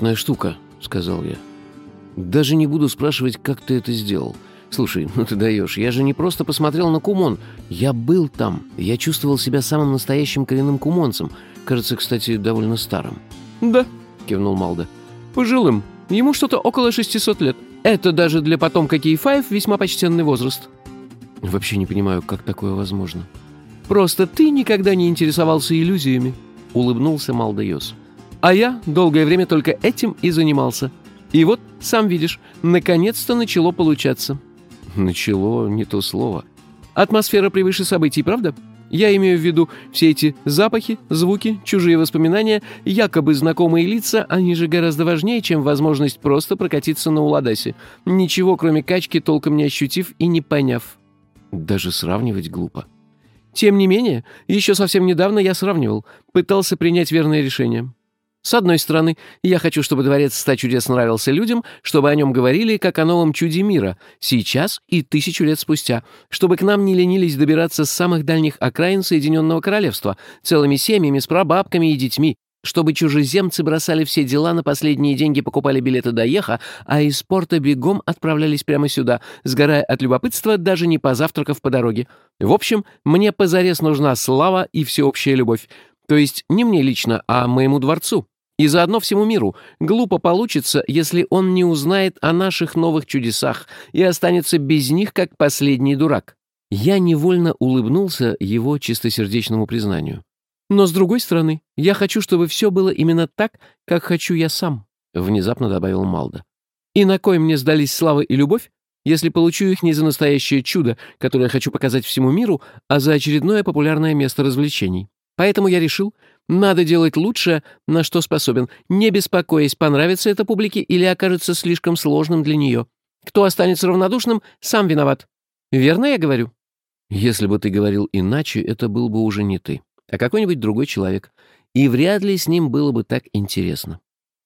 Неприятная штука», — сказал я. «Даже не буду спрашивать, как ты это сделал. Слушай, ну ты даешь, я же не просто посмотрел на Кумон. Я был там. Я чувствовал себя самым настоящим коренным кумонцем. Кажется, кстати, довольно старым». «Да», — кивнул Малда. «Пожилым. Ему что-то около 600 лет. Это даже для потомка Кей-5 весьма почтенный возраст». «Вообще не понимаю, как такое возможно». «Просто ты никогда не интересовался иллюзиями», — улыбнулся Малдайос. «А я долгое время только этим и занимался. И вот, сам видишь, наконец-то начало получаться». «Начало не то слово». «Атмосфера превыше событий, правда?» Я имею в виду все эти запахи, звуки, чужие воспоминания, якобы знакомые лица, они же гораздо важнее, чем возможность просто прокатиться на Уладасе, ничего кроме качки толком не ощутив и не поняв. Даже сравнивать глупо. Тем не менее, еще совсем недавно я сравнивал, пытался принять верное решение. С одной стороны, я хочу, чтобы дворец ста чудес нравился людям, чтобы о нем говорили как о новом чуде мира, сейчас и тысячу лет спустя, чтобы к нам не ленились добираться с самых дальних окраин Соединенного Королевства, целыми семьями с прабабками и детьми, чтобы чужеземцы бросали все дела, на последние деньги покупали билеты до Еха, а из порта бегом отправлялись прямо сюда, сгорая от любопытства, даже не позавтракав по дороге. В общем, мне позарез нужна слава и всеобщая любовь. То есть не мне лично, а моему дворцу. И заодно всему миру. Глупо получится, если он не узнает о наших новых чудесах и останется без них, как последний дурак. Я невольно улыбнулся его чистосердечному признанию. Но с другой стороны, я хочу, чтобы все было именно так, как хочу я сам», — внезапно добавил Малда. «И на кой мне сдались слава и любовь, если получу их не за настоящее чудо, которое хочу показать всему миру, а за очередное популярное место развлечений? Поэтому я решил, надо делать лучшее, на что способен, не беспокоясь, понравится это публике или окажется слишком сложным для нее. Кто останется равнодушным, сам виноват. Верно я говорю?» «Если бы ты говорил иначе, это был бы уже не ты», а какой-нибудь другой человек. И вряд ли с ним было бы так интересно.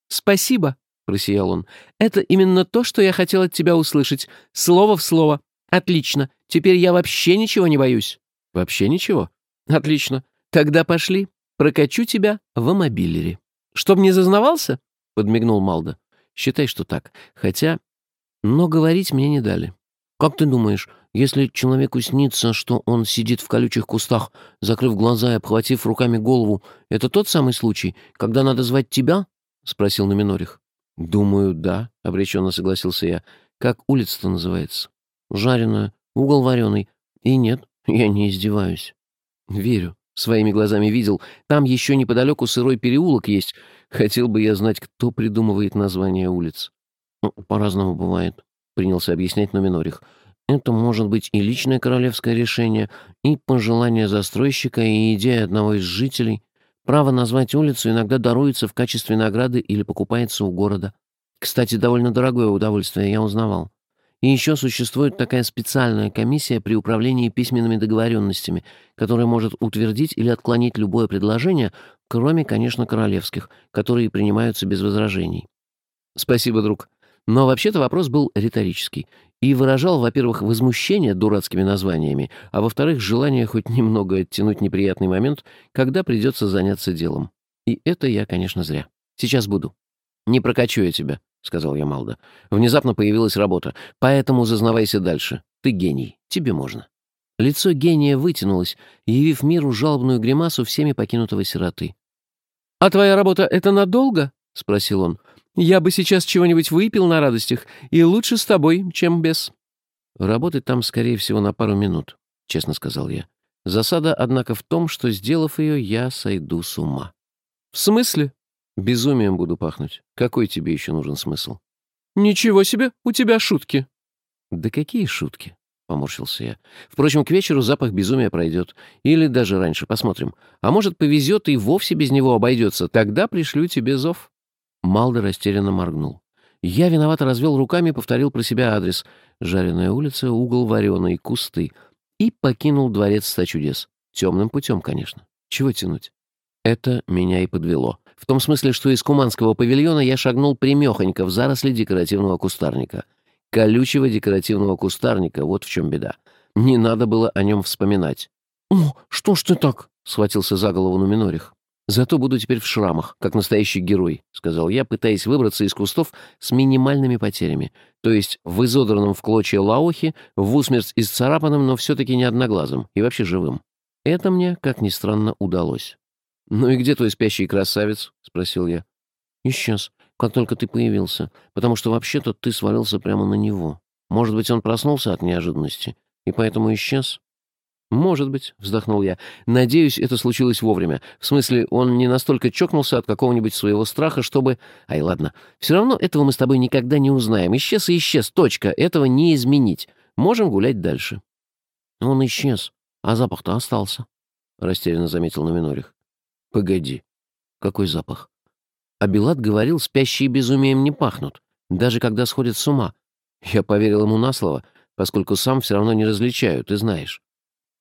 «Спасибо», — просиял он. «Это именно то, что я хотел от тебя услышать. Слово в слово. Отлично. Теперь я вообще ничего не боюсь». «Вообще ничего?» «Отлично. Тогда пошли. Прокачу тебя в мобилере». «Чтоб не зазнавался?» — подмигнул Малда. «Считай, что так. Хотя... Но говорить мне не дали. Как ты думаешь, если человеку снится, что он сидит в колючих кустах, закрыв глаза и обхватив руками голову, это тот самый случай, когда надо звать тебя?» — спросил Номинорих. «Думаю, да», — обреченно согласился я. «Как улица-то называется?» «Жареная, угол вареный. И нет, я не издеваюсь». «Верю. Своими глазами видел. Там еще неподалеку сырой переулок есть. Хотел бы я знать, кто придумывает название улиц». «Ну, по-разному бывает», — принялся объяснять Номинорих. Это может быть и личное королевское решение, и пожелание застройщика, и идея одного из жителей. Право назвать улицу иногда даруется в качестве награды или покупается у города. Кстати, довольно дорогое удовольствие, я узнавал. И еще существует такая специальная комиссия при управлении письменными договоренностями, которая может утвердить или отклонить любое предложение, кроме, конечно, королевских, которые принимаются без возражений. Спасибо, друг. Но вообще-то вопрос был риторический и выражал, во-первых, возмущение дурацкими названиями, а во-вторых, желание хоть немного оттянуть неприятный момент, когда придется заняться делом. И это я, конечно, зря. Сейчас буду. «Не прокачу я тебя», — сказал я Малда. «Внезапно появилась работа, поэтому зазнавайся дальше. Ты гений, тебе можно». Лицо гения вытянулось, явив миру жалобную гримасу всеми покинутого сироты. «А твоя работа — это надолго?» — спросил он. Я бы сейчас чего-нибудь выпил на радостях, и лучше с тобой, чем без». «Работать там, скорее всего, на пару минут», — честно сказал я. Засада, однако, в том, что, сделав ее, я сойду с ума. «В смысле?» «Безумием буду пахнуть. Какой тебе еще нужен смысл?» «Ничего себе, у тебя шутки». «Да какие шутки?» — поморщился я. «Впрочем, к вечеру запах безумия пройдет. Или даже раньше, посмотрим. А может, повезет и вовсе без него обойдется. Тогда пришлю тебе зов». Малда растерянно моргнул. Я виновато развел руками, повторил про себя адрес. Жареная улица, угол вареный, кусты. И покинул дворец ста чудес. Темным путем, конечно. Чего тянуть? Это меня и подвело. В том смысле, что из куманского павильона я шагнул примехонько в заросли декоративного кустарника. Колючего декоративного кустарника, вот в чем беда. Не надо было о нем вспоминать. «О, что ж ты так?» — схватился за голову Нуминорих. Зато буду теперь в шрамах, как настоящий герой», — сказал я, пытаясь выбраться из кустов с минимальными потерями. То есть в изодранном в клочья лаохе, в усмерть исцарапанным, но все-таки не одноглазым и вообще живым. Это мне, как ни странно, удалось. «Ну и где твой спящий красавец?» — спросил я. «Исчез, как только ты появился, потому что вообще-то ты свалился прямо на него. Может быть, он проснулся от неожиданности и поэтому исчез?» «Может быть», — вздохнул я. «Надеюсь, это случилось вовремя. В смысле, он не настолько чокнулся от какого-нибудь своего страха, чтобы... Ай, ладно. Все равно этого мы с тобой никогда не узнаем. Исчез и исчез. Точка. Этого не изменить. Можем гулять дальше». «Он исчез, а запах-то остался», — растерянно заметил Номинорих. «Погоди. Какой запах?» А Белат говорил, спящие безумием не пахнут, даже когда сходят с ума. Я поверил ему на слово, поскольку сам все равно не различаю, ты знаешь.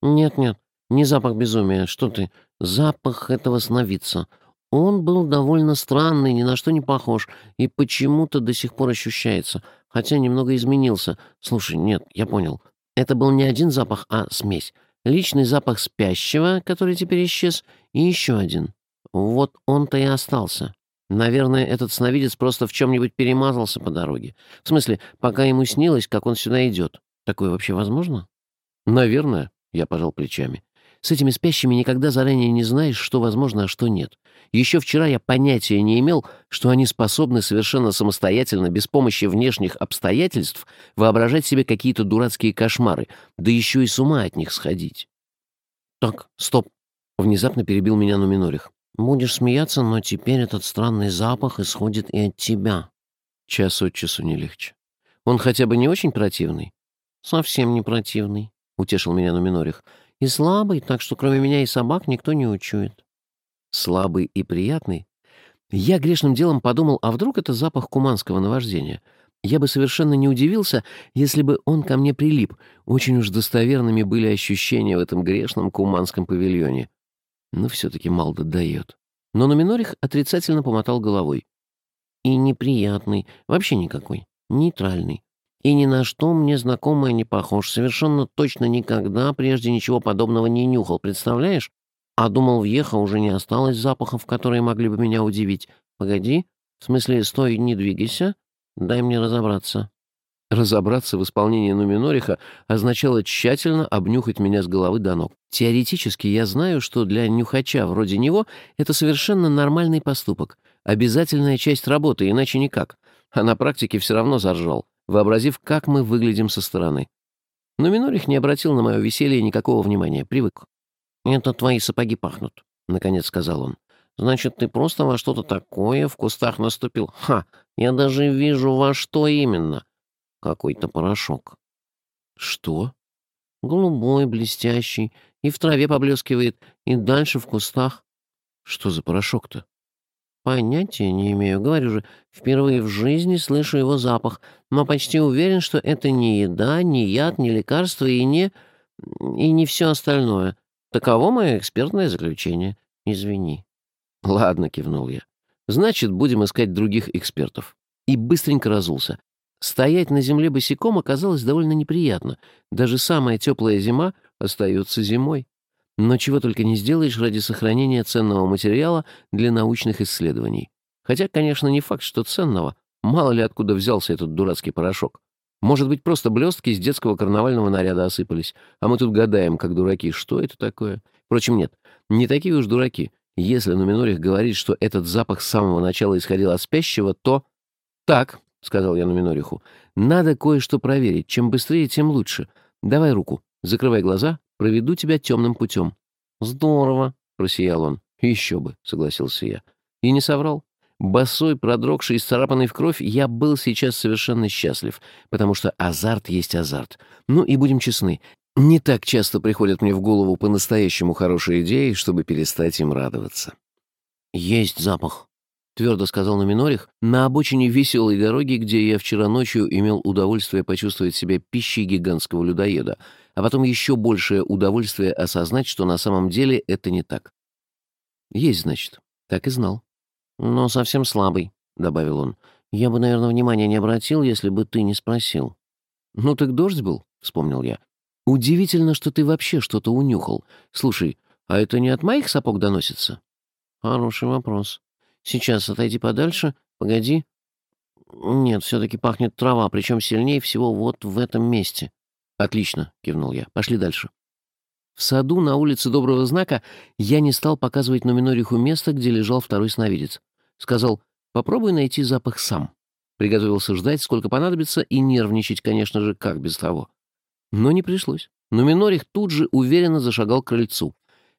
«Нет-нет, не запах безумия. Что ты? Запах этого сновидца. Он был довольно странный, ни на что не похож, и почему-то до сих пор ощущается, хотя немного изменился. Слушай, нет, я понял. Это был не один запах, а смесь. Личный запах спящего, который теперь исчез, и еще один. Вот он-то и остался. Наверное, этот сновидец просто в чем-нибудь перемазался по дороге. В смысле, пока ему снилось, как он сюда идет. Такое вообще возможно? Наверное. Я пожал плечами. С этими спящими никогда заранее не знаешь, что возможно, а что нет. Еще вчера я понятия не имел, что они способны совершенно самостоятельно, без помощи внешних обстоятельств, воображать себе какие-то дурацкие кошмары, да еще и с ума от них сходить. «Так, стоп!» — внезапно перебил меня Нуминорих. «Будешь смеяться, но теперь этот странный запах исходит и от тебя». Час от часу не легче. Он хотя бы не очень противный? Совсем не противный. — утешил меня Нуминорих. «И слабый, так что кроме меня и собак никто не учует». «Слабый и приятный?» Я грешным делом подумал, а вдруг это запах куманского наваждения? Я бы совершенно не удивился, если бы он ко мне прилип. Очень уж достоверными были ощущения в этом грешном куманском павильоне. Но все-таки Малда дает. Но Нуминорих отрицательно помотал головой. «И неприятный, вообще никакой, нейтральный и ни на что мне знакомое не похож. Совершенно точно никогда прежде ничего подобного не нюхал, представляешь? А думал, в Ехо уже не осталось запахов, которые могли бы меня удивить. Погоди, в смысле, стой, не двигайся, дай мне разобраться». Разобраться в исполнении Нуминориха означало тщательно обнюхать меня с головы до ног. Теоретически я знаю, что для нюхача вроде него это совершенно нормальный поступок, обязательная часть работы, иначе никак. А на практике все равно заржал вообразив, как мы выглядим со стороны. Но Минорих не обратил на мое веселье никакого внимания, привык. «Это твои сапоги пахнут», — наконец сказал он. «Значит, ты просто во что-то такое в кустах наступил. Ха! Я даже вижу, во что именно. Какой-то порошок». «Что?» «Голубой, блестящий, и в траве поблескивает, и дальше в кустах». «Что за порошок-то?» Понятия не имею. Говорю же, впервые в жизни слышу его запах, но почти уверен, что это не еда, не яд, не лекарство и не... и не все остальное. Таково мое экспертное заключение. Извини. Ладно, кивнул я. Значит, будем искать других экспертов. И быстренько разулся. Стоять на земле босиком оказалось довольно неприятно. Даже самая теплая зима остается зимой. Но чего только не сделаешь ради сохранения ценного материала для научных исследований. Хотя, конечно, не факт, что ценного. Мало ли откуда взялся этот дурацкий порошок. Может быть, просто блестки из детского карнавального наряда осыпались, а мы тут гадаем, как дураки, что это такое. Впрочем, нет, не такие уж дураки. Если Нуминорих говорит, что этот запах с самого начала исходил от спящего, то... «Так», — сказал я Нуминориху, — «надо кое-что проверить. Чем быстрее, тем лучше. Давай руку, закрывай глаза, Проведу тебя темным путем». «Здорово», — просиял он. «Еще бы», — согласился я. И не соврал. Босой, продрогший и царапанный в кровь, я был сейчас совершенно счастлив, потому что азарт есть азарт. Ну и будем честны, не так часто приходят мне в голову по-настоящему хорошие идеи, чтобы перестать им радоваться. «Есть запах», — твердо сказал Номинорих, на обочине веселой дороги, где я вчера ночью имел удовольствие почувствовать себя пищей гигантского людоеда — а потом еще большее удовольствие осознать, что на самом деле это не так. «Есть, значит. Так и знал». «Но совсем слабый», — добавил он. «Я бы, наверное, внимания не обратил, если бы ты не спросил». «Ну так дождь был», — вспомнил я. «Удивительно, что ты вообще что-то унюхал. Слушай, а это не от моих сапог доносится?» Хороший вопрос. Сейчас отойди подальше. Погоди. Нет, все-таки пахнет трава, причем сильнее всего вот в этом месте. Отлично, кивнул я. Пошли дальше. В саду на улице Доброго Знака я не стал показывать Нуминориху место, где лежал второй сновидец. Сказал, попробуй найти запах сам. Приготовился ждать, сколько понадобится, и нервничать, конечно же, как без того. Но не пришлось. Нуминорих тут же уверенно зашагал к крыльцу.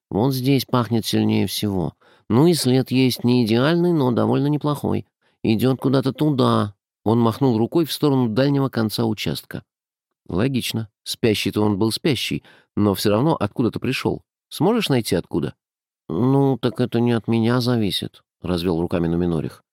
Вот здесь пахнет сильнее всего. Ну и след есть не идеальный, но довольно неплохой. Идет куда-то туда. Он махнул рукой в сторону дальнего конца участка. Логично. Спящий-то он был спящий, но все равно откуда-то пришел. Сможешь найти откуда? Ну, так это не от меня зависит, развел руками Нуминорих.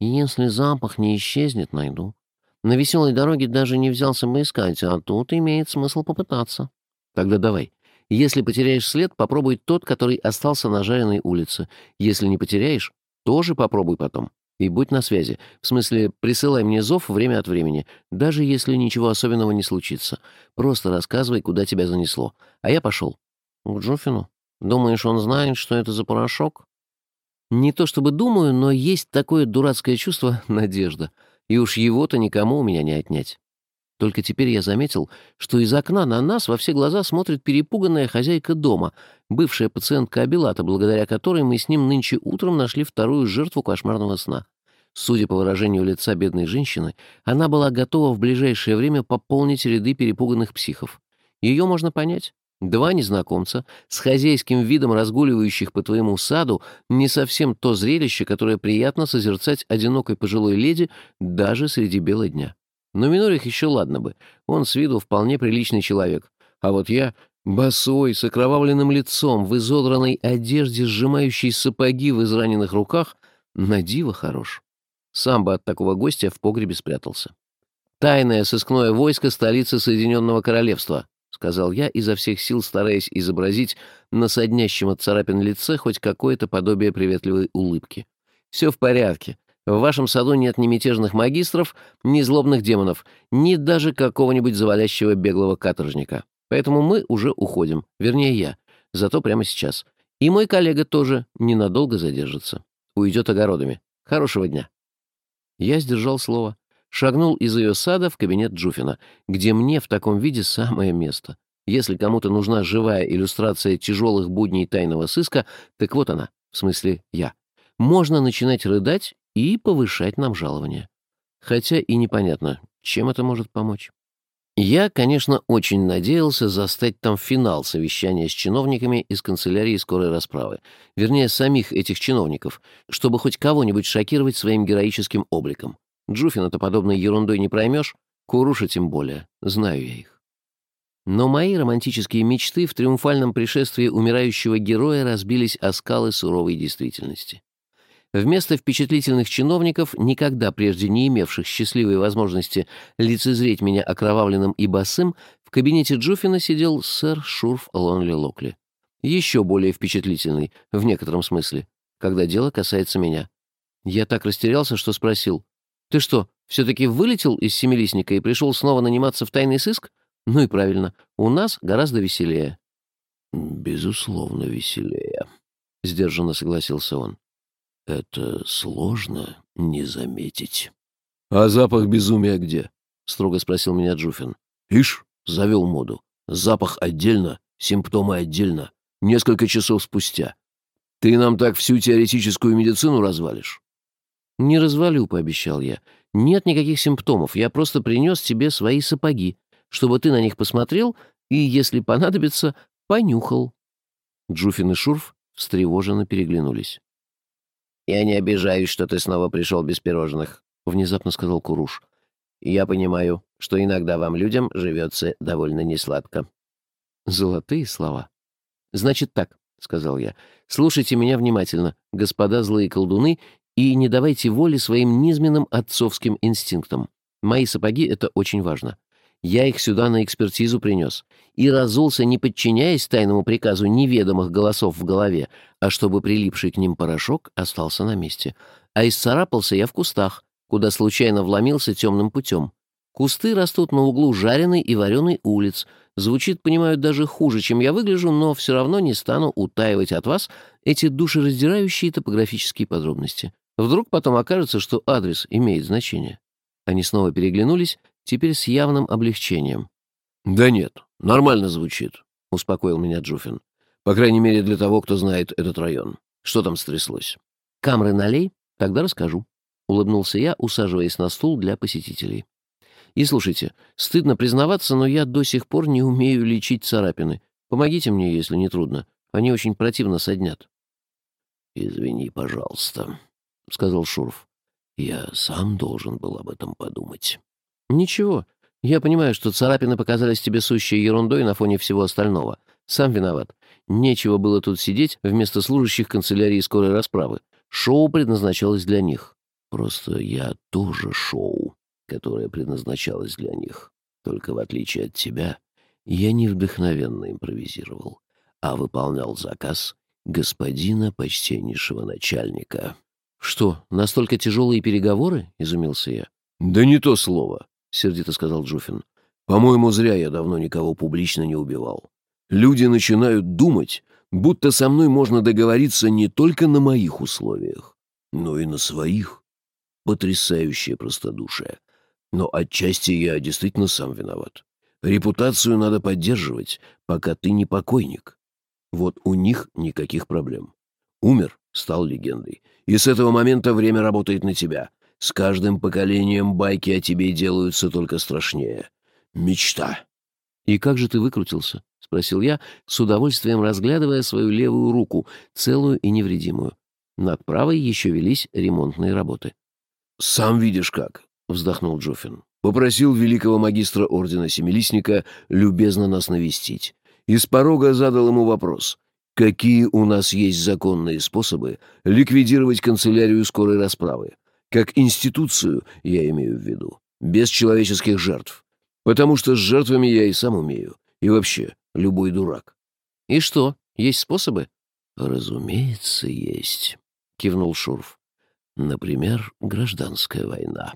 Если запах не исчезнет, найду. На веселой дороге даже не взялся бы искать, а тут имеет смысл попытаться. Тогда давай. Если потеряешь след, попробуй тот, который остался на жареной улице. Если не потеряешь, тоже попробуй потом. И будь на связи. В смысле, присылай мне зов время от времени, даже если ничего особенного не случится. Просто рассказывай, куда тебя занесло. А я пошел. К Джуфину? Думаешь, он знает, что это за порошок? Не то чтобы думаю, но есть такое дурацкое чувство — надежда. И уж его-то никому у меня не отнять. Только теперь я заметил, что из окна на нас во все глаза смотрит перепуганная хозяйка дома, бывшая пациентка Абилата, благодаря которой мы с ним нынче утром нашли вторую жертву кошмарного сна. Судя по выражению лица бедной женщины, она была готова в ближайшее время пополнить ряды перепуганных психов. Ее можно понять. Два незнакомца, с хозяйским видом разгуливающих по твоему саду, не совсем то зрелище, которое приятно созерцать одинокой пожилой леди даже среди бела дня. Но Минорих еще ладно бы, он с виду вполне приличный человек. А вот я, босой, с окровавленным лицом, в изодранной одежде, сжимающей сапоги в израненных руках, на диво хорош. Сам бы от такого гостя в погребе спрятался. «Тайное сыскное войско столицы Соединенного Королевства», — сказал я, изо всех сил стараясь изобразить на соднящем от царапин лице хоть какое-то подобие приветливой улыбки. «Все в порядке. В вашем саду нет ни мятежных магистров, ни злобных демонов, ни даже какого-нибудь завалящего беглого каторжника. Поэтому мы уже уходим, вернее я, зато прямо сейчас. И мой коллега тоже ненадолго задержится. Уйдет огородами. Хорошего дня. Я сдержал слово. Шагнул из ее сада в кабинет Джуфина, где мне в таком виде самое место. Если кому-то нужна живая иллюстрация тяжелых будней тайного сыска, так вот она, в смысле я. Можно начинать рыдать и повышать нам жалование. Хотя и непонятно, чем это может помочь. Я, конечно, очень надеялся застать там финал совещания с чиновниками из канцелярии скорой расправы, вернее, самих этих чиновников, чтобы хоть кого-нибудь шокировать своим героическим обликом. Джуфина-то подобной ерундой не проймешь, Куруша тем более, знаю я их. Но мои романтические мечты в триумфальном пришествии умирающего героя разбились о скалы суровой действительности. Вместо впечатлительных чиновников, никогда прежде не имевших счастливой возможности лицезреть меня окровавленным и босым, в кабинете Джуфина сидел сэр Шурф Лонли Локли. Еще более впечатлительный, в некотором смысле, когда дело касается меня. Я так растерялся, что спросил, «Ты что, все-таки вылетел из семилистника и пришел снова наниматься в тайный сыск? Ну и правильно, у нас гораздо веселее». «Безусловно, веселее», — сдержанно согласился он. Это сложно не заметить. — А запах безумия где? — строго спросил меня Джуфин. — Ишь, завел моду. Запах отдельно, симптомы отдельно. Несколько часов спустя. Ты нам так всю теоретическую медицину развалишь? — Не развалю, — пообещал я. — Нет никаких симптомов. Я просто принес тебе свои сапоги, чтобы ты на них посмотрел и, если понадобится, понюхал. Джуфин и Шурф встревоженно переглянулись. «Я не обижаюсь, что ты снова пришел без пирожных», — внезапно сказал Куруш. «Я понимаю, что иногда вам, людям, живется довольно несладко». «Золотые слова». «Значит так», — сказал я. «Слушайте меня внимательно, господа злые колдуны, и не давайте воли своим низменным отцовским инстинктам. Мои сапоги — это очень важно. Я их сюда на экспертизу принес. И разулся, не подчиняясь тайному приказу неведомых голосов в голове, а чтобы прилипший к ним порошок остался на месте. А исцарапался я в кустах, куда случайно вломился темным путем. Кусты растут на углу жареной и вареной улиц. Звучит, понимаю, даже хуже, чем я выгляжу, но все равно не стану утаивать от вас эти душераздирающие топографические подробности. Вдруг потом окажется, что адрес имеет значение. Они снова переглянулись, теперь с явным облегчением. «Да нет, нормально звучит», — успокоил меня Джуфин. «По крайней мере, для того, кто знает этот район. Что там стряслось?» «Камры налей, тогда расскажу», — улыбнулся я, усаживаясь на стул для посетителей. «И слушайте, стыдно признаваться, но я до сих пор не умею лечить царапины. Помогите мне, если не трудно. Они очень противно соднят». «Извини, пожалуйста», — сказал Шуров. «Я сам должен был об этом подумать». «Ничего. Я понимаю, что царапины показались тебе сущей ерундой на фоне всего остального. Сам виноват. Нечего было тут сидеть вместо служащих канцелярии скорой расправы. Шоу предназначалось для них. Просто я тоже шоу, которое предназначалось для них. Только в отличие от тебя, я не вдохновенно импровизировал, а выполнял заказ господина почтеннейшего начальника. «Что, настолько тяжелые переговоры?» — изумился я. «Да не то слово», — сердито сказал Джуфин. «По-моему, зря я давно никого публично не убивал. Люди начинают думать, будто со мной можно договориться не только на моих условиях, но и на своих. Потрясающее простодушие. Но отчасти я действительно сам виноват. Репутацию надо поддерживать, пока ты не покойник. Вот у них никаких проблем. Умер, стал легендой. И с этого момента время работает на тебя. С каждым поколением байки о тебе делаются только страшнее. Мечта. «И как же ты выкрутился?» — спросил я, с удовольствием разглядывая свою левую руку, целую и невредимую. Над правой еще велись ремонтные работы. «Сам видишь как», — вздохнул Джоффин. «Попросил великого магистра Ордена Семилистника любезно нас навестить. И с порога задал ему вопрос. Какие у нас есть законные способы ликвидировать канцелярию скорой расправы? Как институцию, я имею в виду, без человеческих жертв. Потому что с жертвами я и сам умею. И вообще, любой дурак. И что, есть способы? Разумеется, есть, кивнул Шурф. Например, гражданская война.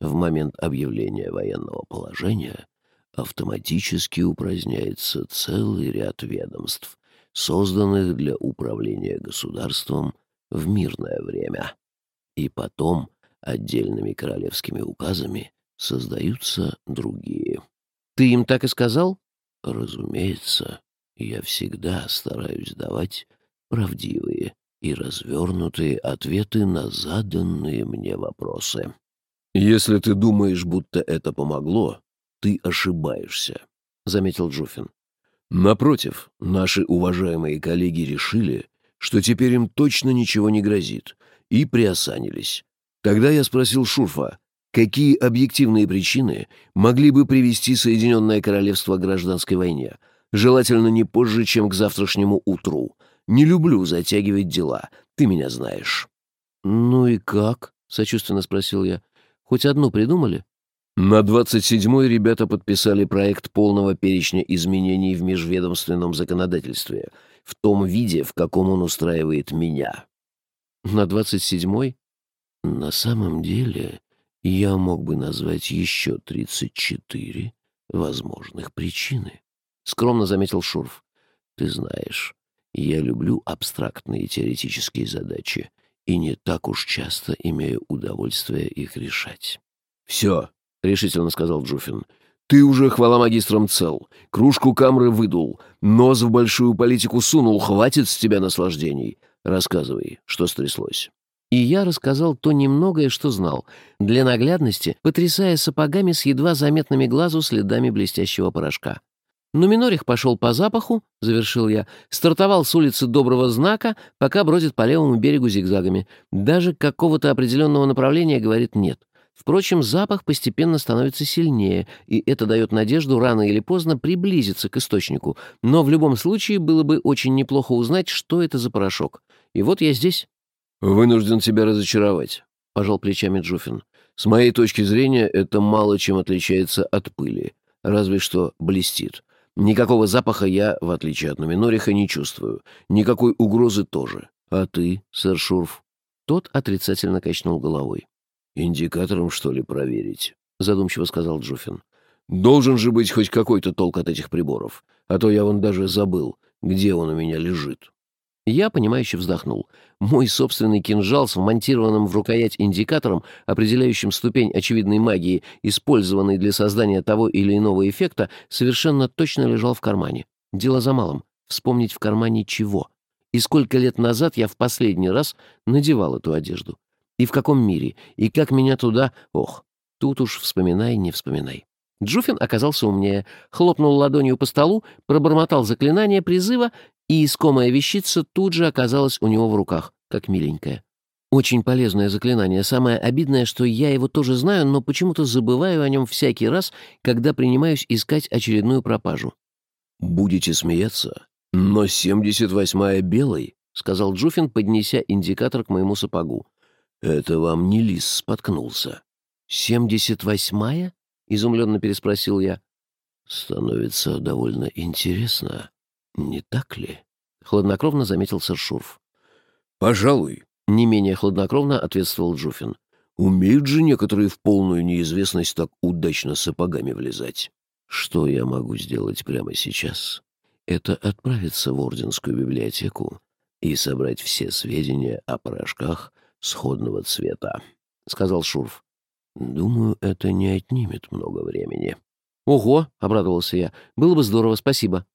В момент объявления военного положения автоматически упраздняется целый ряд ведомств, созданных для управления государством в мирное время. И потом отдельными королевскими указами создаются другие. Ты им так и сказал? Разумеется, я всегда стараюсь давать правдивые и развернутые ответы на заданные мне вопросы. Если ты думаешь, будто это помогло, ты ошибаешься, — заметил Джуфин. Напротив, наши уважаемые коллеги решили, что теперь им точно ничего не грозит, и приосанились. Тогда я спросил Шурфа, Какие объективные причины могли бы привести Соединенное Королевство к гражданской войне? Желательно не позже, чем к завтрашнему утру. Не люблю затягивать дела, ты меня знаешь». «Ну и как?» — сочувственно спросил я. «Хоть одну придумали?» На 27-й ребята подписали проект полного перечня изменений в межведомственном законодательстве, в том виде, в каком он устраивает меня. На 27-й? На самом деле, я мог бы назвать еще 34 возможных причины. Скромно заметил Шурф. Ты знаешь, я люблю абстрактные теоретические задачи и не так уж часто имею удовольствие их решать. «Все», — решительно сказал Джуфин, — «ты уже, хвала магистрам, цел. Кружку камры выдул, нос в большую политику сунул, хватит с тебя наслаждений. Рассказывай, что стряслось». И я рассказал то немногое, что знал, для наглядности, потрясая сапогами с едва заметными глазу следами блестящего порошка. Нуминорих пошел по запаху, — завершил я, — стартовал с улицы Доброго Знака, пока бродит по левому берегу зигзагами. Даже какого-то определенного направления, говорит, нет. Впрочем, запах постепенно становится сильнее, и это дает надежду рано или поздно приблизиться к источнику. Но в любом случае было бы очень неплохо узнать, что это за порошок. И вот я здесь. «Вынужден тебя разочаровать», — пожал плечами Джуфин. «С моей точки зрения, это мало чем отличается от пыли, разве что блестит. Никакого запаха я, в отличие от Нуминориха, не чувствую. Никакой угрозы тоже. А ты, сэр Шурф?» Тот отрицательно качнул головой. «Индикатором, что ли, проверить?» — задумчиво сказал Джуфин. «Должен же быть хоть какой-то толк от этих приборов, а то я вон даже забыл, где он у меня лежит». Я, понимающе вздохнул. Мой собственный кинжал с вмонтированным в рукоять индикатором, определяющим ступень очевидной магии, использованной для создания того или иного эффекта, совершенно точно лежал в кармане. Дело за малым. Вспомнить в кармане чего. И сколько лет назад я в последний раз надевал эту одежду. И в каком мире, и как меня туда... Ох, тут уж вспоминай, не вспоминай. Джуфин оказался умнее, хлопнул ладонью по столу, пробормотал заклинание призыва, и искомая вещица тут же оказалась у него в руках, как миленькая. Очень полезное заклинание. Самое обидное, что я его тоже знаю, но почему-то забываю о нем всякий раз, когда принимаюсь искать очередную пропажу. «Будете смеяться, но 78-я белой», — сказал Джуфин, поднеся индикатор к моему сапогу. «Это вам не лис споткнулся». «Семьдесят восьмая?» — изумленно переспросил я. «Становится довольно интересно, не так ли?» — хладнокровно заметил сэр Шурф. «Пожалуй», — не менее хладнокровно ответствовал Джуфин. «Умеют же некоторые в полную неизвестность так удачно сапогами влезать. Что я могу сделать прямо сейчас? Это отправиться в Орденскую библиотеку и собрать все сведения о порошках сходного цвета», — сказал Шурф. «Думаю, это не отнимет много времени». «Ого!» — обрадовался я. «Было бы здорово, спасибо».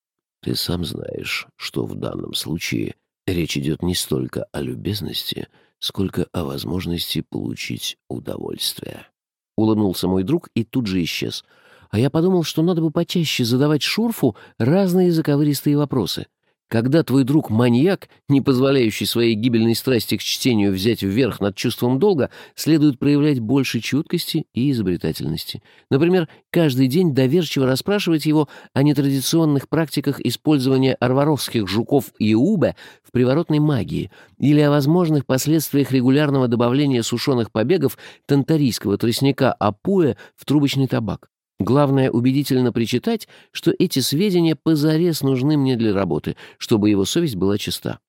«Ты сам знаешь, что в данном случае речь идет не столько о любезности, сколько о возможности получить удовольствие». Улыбнулся мой друг и тут же исчез. А я подумал, что надо бы почаще задавать Шурфу разные заковыристые вопросы. Когда твой друг маньяк, не позволяющий своей гибельной страсти к чтению взять вверх над чувством долга, следует проявлять больше чуткости и изобретательности. Например, каждый день доверчиво расспрашивать его о нетрадиционных практиках использования арваровских жуков и убе в приворотной магии или о возможных последствиях регулярного добавления сушеных побегов тантарийского тростника апуэ в трубочный табак. Главное убедительно причитать, что эти сведения позарез нужны мне для работы, чтобы его совесть была чиста.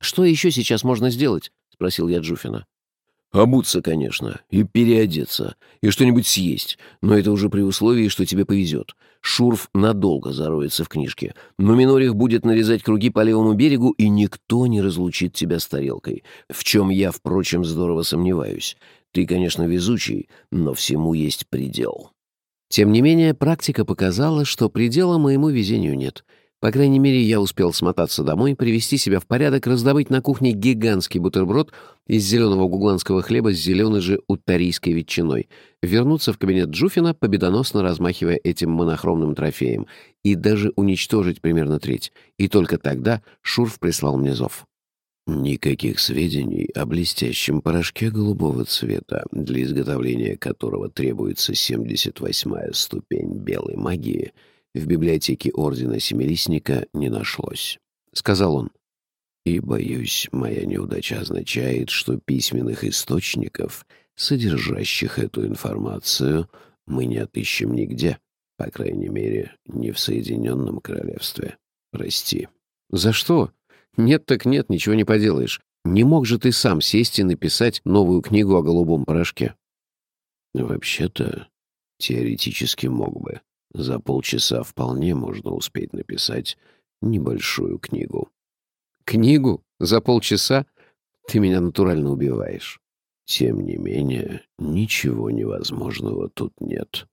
«Что еще сейчас можно сделать?» — спросил я Джуфина. «Обуться, конечно, и переодеться, и что-нибудь съесть, но это уже при условии, что тебе повезет. Шурф надолго зароется в книжке, но Минорих будет нарезать круги по левому берегу, и никто не разлучит тебя с тарелкой, в чем я, впрочем, здорово сомневаюсь. Ты, конечно, везучий, но всему есть предел». Тем не менее, практика показала, что предела моему везению нет. По крайней мере, я успел смотаться домой, привести себя в порядок, раздобыть на кухне гигантский бутерброд из зеленого гугланского хлеба с зеленой же утарийской ветчиной, вернуться в кабинет Джуфина, победоносно размахивая этим монохромным трофеем, и даже уничтожить примерно треть. И только тогда Шурф прислал мне зов. Никаких сведений о блестящем порошке голубого цвета, для изготовления которого требуется 78-я ступень белой магии, в библиотеке Ордена Семилистника не нашлось, — сказал он. И, боюсь, моя неудача означает, что письменных источников, содержащих эту информацию, мы не отыщем нигде, по крайней мере, не в Соединенном Королевстве. Прости. «За что?» Нет так нет, ничего не поделаешь. Не мог же ты сам сесть и написать новую книгу о голубом порошке? Вообще-то, теоретически мог бы. За полчаса вполне можно успеть написать небольшую книгу. Книгу? За полчаса? Ты меня натурально убиваешь. Тем не менее, ничего невозможного тут нет.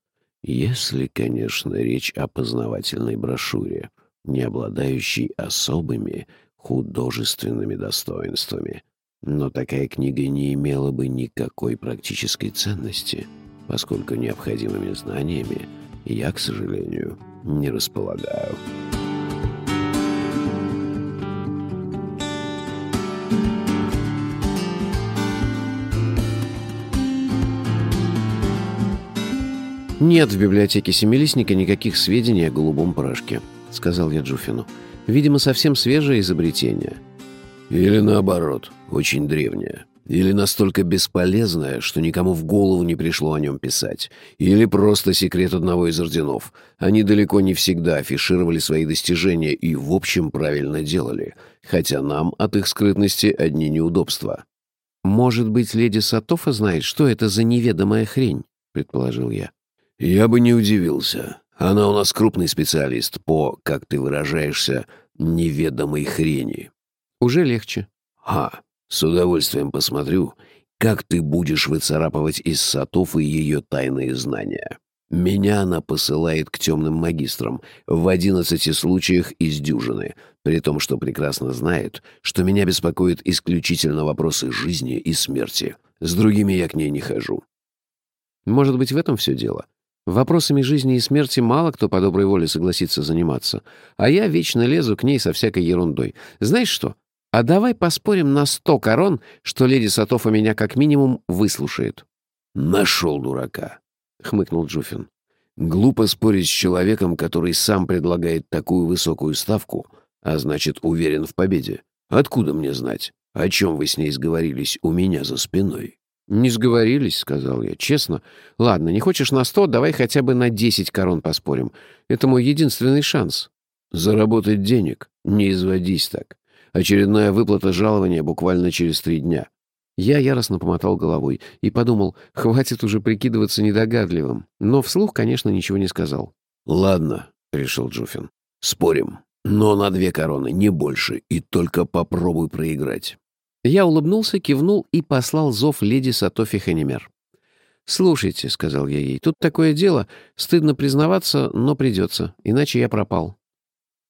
Если, конечно, речь о познавательной брошюре, не обладающей особыми художественными достоинствами. Но такая книга не имела бы никакой практической ценности, поскольку необходимыми знаниями я, к сожалению, не располагаю. «Нет в библиотеке Семилистника никаких сведений о голубом порошке», — сказал я Джуфину. Видимо, совсем свежее изобретение. Или наоборот, очень древнее. Или настолько бесполезное, что никому в голову не пришло о нем писать. Или просто секрет одного из орденов. Они далеко не всегда афишировали свои достижения и, в общем, правильно делали. Хотя нам от их скрытности одни неудобства. «Может быть, леди Сатофа знает, что это за неведомая хрень?» — предположил я. «Я бы не удивился. Она у нас крупный специалист по, как ты выражаешься, неведомой хрени». «Уже легче». «А, с удовольствием посмотрю, как ты будешь выцарапывать из Сатофы ее тайные знания. Меня она посылает к темным магистрам в одиннадцати случаях из дюжины, при том, что прекрасно знает, что меня беспокоят исключительно вопросы жизни и смерти. С другими я к ней не хожу». «Может быть, в этом все дело?» Вопросами жизни и смерти мало кто по доброй воле согласится заниматься. А я вечно лезу к ней со всякой ерундой. Знаешь что? А давай поспорим на сто корон, что леди Сатофа меня как минимум выслушает. «Нашел дурака», — хмыкнул Джуфин. «Глупо спорить с человеком, который сам предлагает такую высокую ставку, а значит, уверен в победе. Откуда мне знать, о чем вы с ней сговорились у меня за спиной?» «Не сговорились», — сказал я. «Честно. Ладно, не хочешь на сто, давай хотя бы на десять корон поспорим. Это мой единственный шанс». «Заработать денег? Не изводись так. Очередная выплата жалования буквально через три дня». Я яростно помотал головой и подумал, хватит уже прикидываться недогадливым. Но вслух, конечно, ничего не сказал. «Ладно», — решил Джуфин. «Спорим. Но на две короны, не больше, и только попробуй проиграть». Я улыбнулся, кивнул и послал зов леди Сатофи Хенемер. «Слушайте», — сказал я ей, — «тут такое дело. Стыдно признаваться, но придется, иначе я пропал».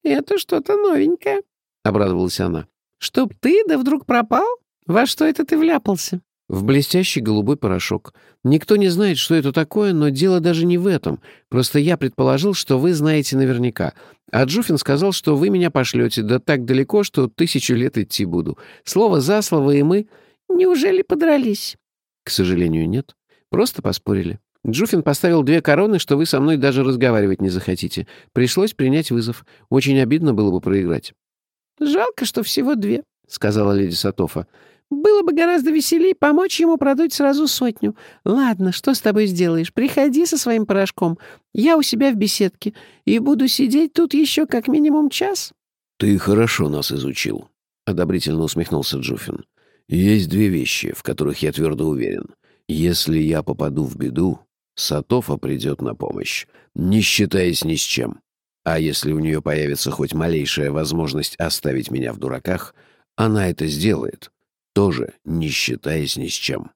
«Это что-то новенькое», — обрадовалась она. «Чтоб ты да вдруг пропал? Во что это ты вляпался?» В блестящий голубой порошок. Никто не знает, что это такое, но дело даже не в этом. Просто я предположил, что вы знаете наверняка. А Джуфин сказал, что вы меня пошлете, да так далеко, что тысячу лет идти буду. Слово за слово, и мы... Неужели подрались? К сожалению, нет. Просто поспорили. Джуфин поставил две короны, что вы со мной даже разговаривать не захотите. Пришлось принять вызов. Очень обидно было бы проиграть. «Жалко, что всего две», — сказала леди Сатофа. Было бы гораздо веселее помочь ему продуть сразу сотню. Ладно, что с тобой сделаешь? Приходи со своим порошком. Я у себя в беседке и буду сидеть тут еще как минимум час». «Ты хорошо нас изучил», — одобрительно усмехнулся Джуфин. «Есть две вещи, в которых я твердо уверен. Если я попаду в беду, Сатофа придет на помощь, не считаясь ни с чем. А если у нее появится хоть малейшая возможность оставить меня в дураках, она это сделает» тоже не считаясь ни с чем.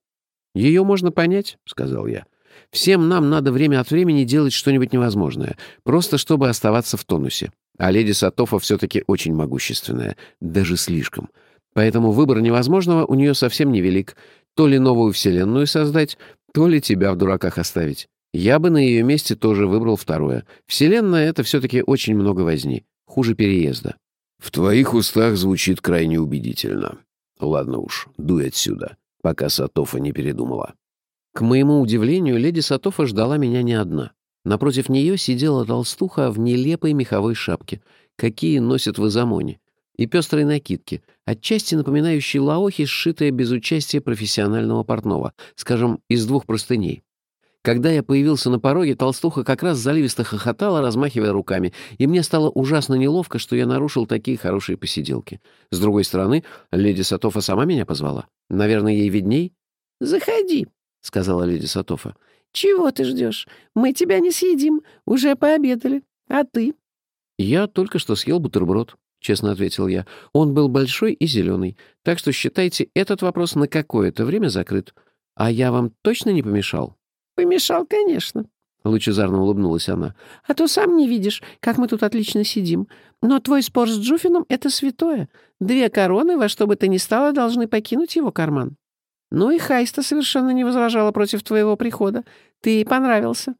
«Ее можно понять», — сказал я. «Всем нам надо время от времени делать что-нибудь невозможное, просто чтобы оставаться в тонусе. А леди Сатофа все-таки очень могущественная, даже слишком. Поэтому выбор невозможного у нее совсем невелик. То ли новую вселенную создать, то ли тебя в дураках оставить. Я бы на ее месте тоже выбрал второе. Вселенная — это все-таки очень много возни. Хуже переезда». «В твоих устах звучит крайне убедительно», Ладно уж, дуй отсюда, пока Сатофа не передумала. К моему удивлению, леди Сатофа ждала меня не одна. Напротив нее сидела толстуха в нелепой меховой шапке, какие носят в Изамоне, и пестрой накидке, отчасти напоминающей лаохи, сшитые без участия профессионального портного, скажем, из двух простыней. Когда я появился на пороге, толстуха как раз заливисто хохотала, размахивая руками, и мне стало ужасно неловко, что я нарушил такие хорошие посиделки. С другой стороны, леди Сатофа сама меня позвала. Наверное, ей видней. «Заходи», — сказала леди Сатофа. «Чего ты ждешь? Мы тебя не съедим. Уже пообедали. А ты?» «Я только что съел бутерброд», — честно ответил я. «Он был большой и зеленый, так что считайте этот вопрос на какое-то время закрыт. А я вам точно не помешал?» «Помешал, конечно», — лучезарно улыбнулась она. «А то сам не видишь, как мы тут отлично сидим. Но твой спор с Джуфином — это святое. Две короны во что бы то ни стало должны покинуть его карман. Ну и Хайста совершенно не возражала против твоего прихода. Ты ей понравился».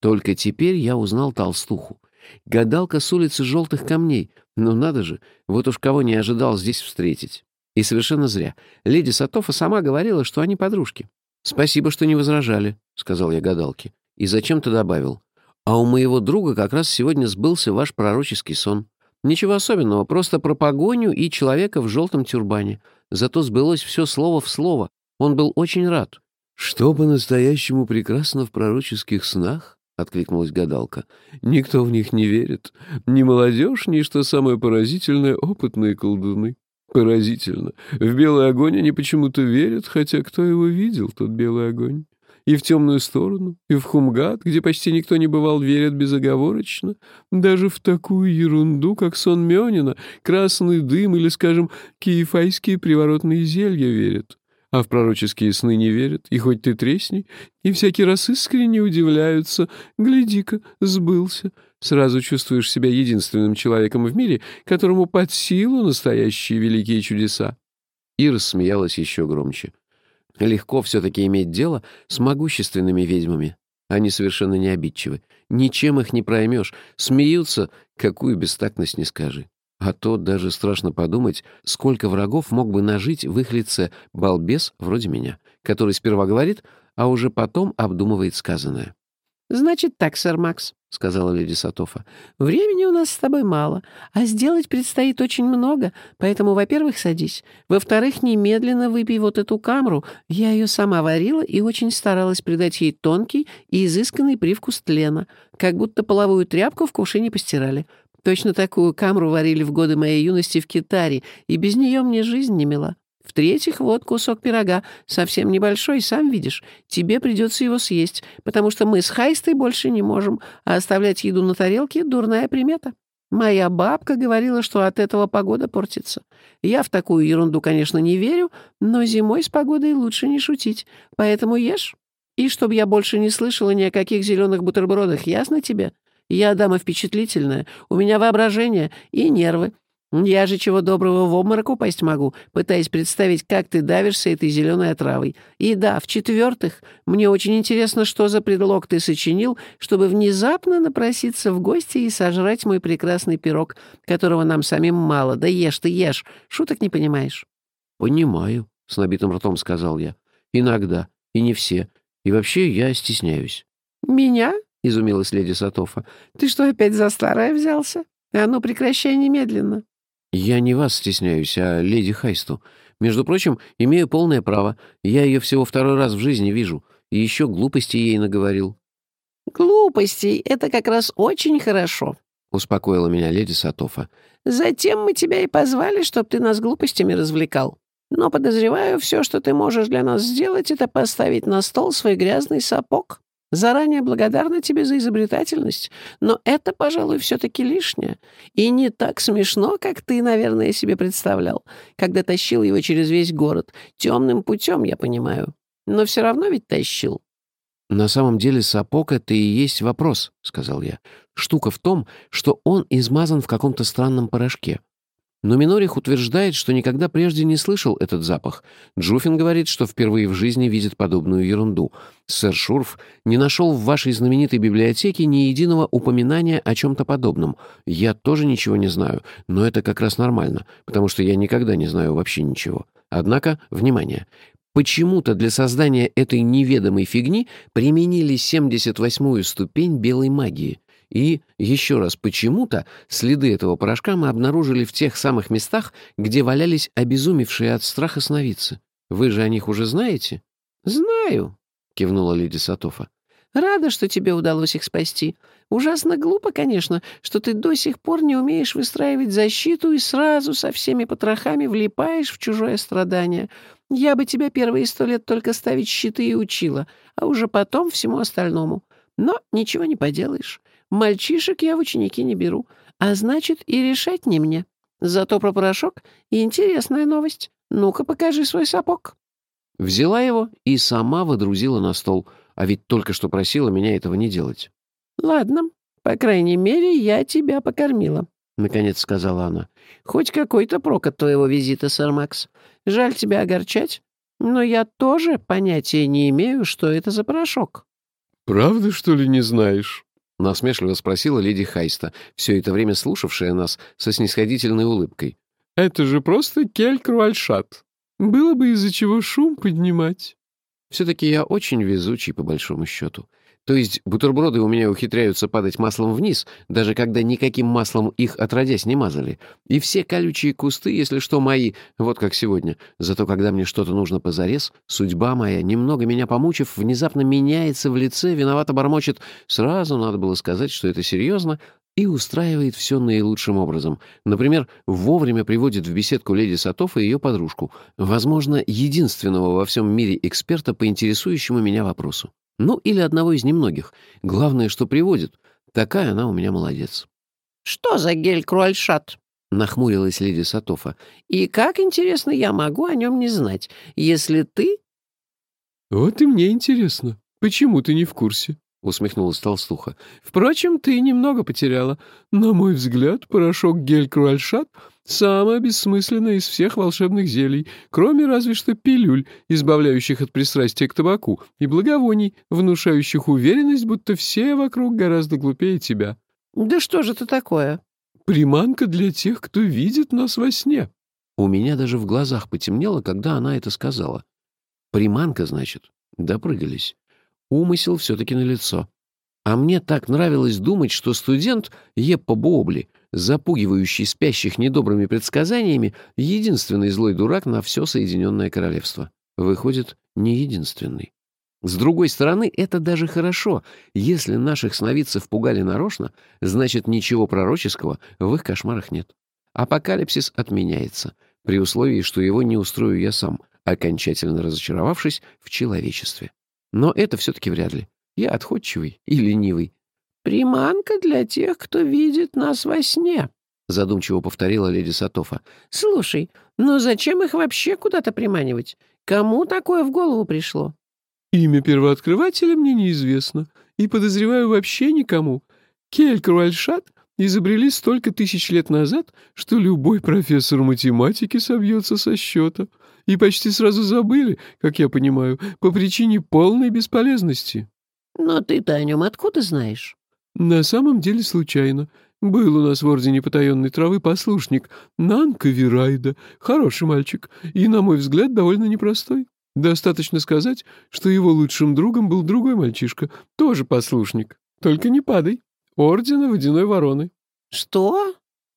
Только теперь я узнал толстуху. Гадалка с улицы Желтых Камней. Ну надо же, вот уж кого не ожидал здесь встретить. И совершенно зря. Леди Сатофа сама говорила, что они подружки. «Спасибо, что не возражали», — сказал я гадалке. И зачем-то добавил. «А у моего друга как раз сегодня сбылся ваш пророческий сон. Ничего особенного, просто про погоню и человека в желтом тюрбане. Зато сбылось все слово в слово. Он был очень рад». «Что по-настоящему прекрасно в пророческих снах?» — откликнулась гадалка. «Никто в них не верит. Ни молодежь, ни, что самое поразительное, опытные колдуны. Поразительно. В белый огонь они почему-то верят, хотя кто его видел, тот белый огонь? И в темную сторону, и в Хумгат, где почти никто не бывал, верят безоговорочно. Даже в такую ерунду, как сон Мёнина, красный дым или, скажем, киефайские приворотные зелья верят. А в пророческие сны не верят, и хоть ты тресни, и всякий раз искренне удивляются. Гляди-ка, сбылся. Сразу чувствуешь себя единственным человеком в мире, которому под силу настоящие великие чудеса. Ира смеялась еще громче. Легко все-таки иметь дело с могущественными ведьмами. Они совершенно не обидчивы. Ничем их не проймешь. Смеются, какую бестактность не скажи. А то даже страшно подумать, сколько врагов мог бы нажить в их лице балбес вроде меня, который сперва говорит, а уже потом обдумывает сказанное. «Значит так, сэр Макс», — сказала леди Сатофа. «Времени у нас с тобой мало, а сделать предстоит очень много, поэтому, во-первых, садись. Во-вторых, немедленно выпей вот эту камру. Я ее сама варила и очень старалась придать ей тонкий и изысканный привкус тлена, как будто половую тряпку в кувшине постирали. Точно такую камру варили в годы моей юности в Китаре, и без нее мне жизнь не мила. В-третьих, вот кусок пирога, совсем небольшой, сам видишь. Тебе придется его съесть, потому что мы с Хайстой больше не можем, а оставлять еду на тарелке — дурная примета. Моя бабка говорила, что от этого погода портится. Я в такую ерунду, конечно, не верю, но зимой с погодой лучше не шутить, поэтому ешь. И чтобы я больше не слышала ни о каких зеленых бутербродах, ясно тебе? Я дама впечатлительная, у меня воображение и нервы, я же чего доброго в обморок упасть могу, пытаясь представить, как ты давишься этой зеленой отравой. И да, в-четвертых, мне очень интересно, что за предлог ты сочинил, чтобы внезапно напроситься в гости и сожрать мой прекрасный пирог, которого нам самим мало. Да ешь ты, ешь. Шуток не понимаешь?» «Понимаю», — с набитым ртом сказал я. «Иногда. И не все. И вообще я стесняюсь». «Меня?» — изумилась леди Сатофа. «Ты что, опять за старое взялся? А ну, прекращай немедленно». «Я не вас стесняюсь, а леди Хайсту. Между прочим, имею полное право. Я ее всего второй раз в жизни вижу. И еще глупости ей наговорил». «Глупостей — это как раз очень хорошо», — успокоила меня леди Сатофа. «Затем мы тебя и позвали, чтобы ты нас глупостями развлекал. Но, подозреваю, все, что ты можешь для нас сделать, это поставить на стол свой грязный сапог. Заранее благодарна тебе за изобретательность, но это, пожалуй, все-таки лишнее. И не так смешно, как ты, наверное, себе представлял, когда тащил его через весь город. Темным путем, я понимаю. Но все равно ведь тащил. «На самом деле сапог — это и есть вопрос», — сказал я. «Штука в том, что он измазан в каком-то странном порошке. Но Минорих утверждает, что никогда прежде не слышал этот запах. Джуфин говорит, что впервые в жизни видит подобную ерунду. Сэр Шурф не нашел в вашей знаменитой библиотеке ни единого упоминания о чем-то подобном. Я тоже ничего не знаю, но это как раз нормально, потому что я никогда не знаю вообще ничего. Однако, внимание, почему-то для создания этой неведомой фигни применили 78-ю ступень белой магии — и, еще раз, почему-то следы этого порошка мы обнаружили в тех самых местах, где валялись обезумевшие от страха сновидцы. Вы же о них уже знаете? «Знаю», — кивнула леди Сатофа. «Рада, что тебе удалось их спасти. Ужасно глупо, конечно, что ты до сих пор не умеешь выстраивать защиту и сразу со всеми потрохами влипаешь в чужое страдание. Я бы тебя первые сто лет только ставить щиты и учила, а уже потом всему остальному. Но ничего не поделаешь. Мальчишек я в ученики не беру, а значит, и решать не мне. Зато про порошок интересная новость. Ну-ка, покажи свой сапог». Взяла его и сама водрузила на стол, а ведь только что просила меня этого не делать. «Ладно, по крайней мере, я тебя покормила», — наконец сказала она. «Хоть какой-то прок от твоего визита, сэр Макс. Жаль тебя огорчать, но я тоже понятия не имею, что это за порошок». «Правда, что ли, не знаешь?» — насмешливо спросила леди Хайста, все это время слушавшая нас со снисходительной улыбкой. «Это же просто кель-круальшат. Было бы из-за чего шум поднимать». Все-таки я очень везучий, по большому счету. То есть бутерброды у меня ухитряются падать маслом вниз, даже когда никаким маслом их отродясь не мазали. И все колючие кусты, если что, мои, вот как сегодня. Зато когда мне что-то нужно позарез, судьба моя, немного меня помучив, внезапно меняется в лице, виновато бормочет. Сразу надо было сказать, что это серьезно, и устраивает все наилучшим образом. Например, вовремя приводит в беседку леди Сатов и ее подружку, возможно, единственного во всем мире эксперта по интересующему меня вопросу. Ну, или одного из немногих. Главное, что приводит. Такая она у меня молодец. «Что за гель Круальшат?» — нахмурилась леди Сатофа. «И как, интересно, я могу о нем не знать, если ты...» «Вот и мне интересно, почему ты не в курсе?» — усмехнулась толстуха. «Впрочем, ты немного потеряла. На мой взгляд, порошок гель-круальшат — самое бессмысленное из всех волшебных зелий, кроме разве что пилюль, избавляющих от пристрастия к табаку, и благовоний, внушающих уверенность, будто все вокруг гораздо глупее тебя». «Да что же это такое?» «Приманка для тех, кто видит нас во сне». У меня даже в глазах потемнело, когда она это сказала. «Приманка, значит?» Допрыгались. Умысел все-таки налицо. А мне так нравилось думать, что студент Еппо Бобли, запугивающий спящих недобрыми предсказаниями, единственный злой дурак на все Соединенное Королевство. Выходит, не единственный. С другой стороны, это даже хорошо. Если наших сновидцев пугали нарочно, значит, ничего пророческого в их кошмарах нет. Апокалипсис отменяется, при условии, что его не устрою я сам, окончательно разочаровавшись в человечестве. Но это все-таки вряд ли. Я отходчивый и ленивый. «Приманка для тех, кто видит нас во сне», — задумчиво повторила леди Сатофа. «Слушай, но зачем их вообще куда-то приманивать? Кому такое в голову пришло?» «Имя первооткрывателя мне неизвестно, и подозреваю вообще никому. Кель Круальшат изобрели столько тысяч лет назад, что любой профессор математики собьется со счета и почти сразу забыли, как я понимаю, по причине полной бесполезности». «Но ты-то о нем откуда знаешь?» «На самом деле случайно. Был у нас в Ордене Потаенной Травы послушник Нанка Вирайда, хороший мальчик, и, на мой взгляд, довольно непростой. Достаточно сказать, что его лучшим другом был другой мальчишка, тоже послушник. Только не падай. Ордена Водяной Вороны». «Что?»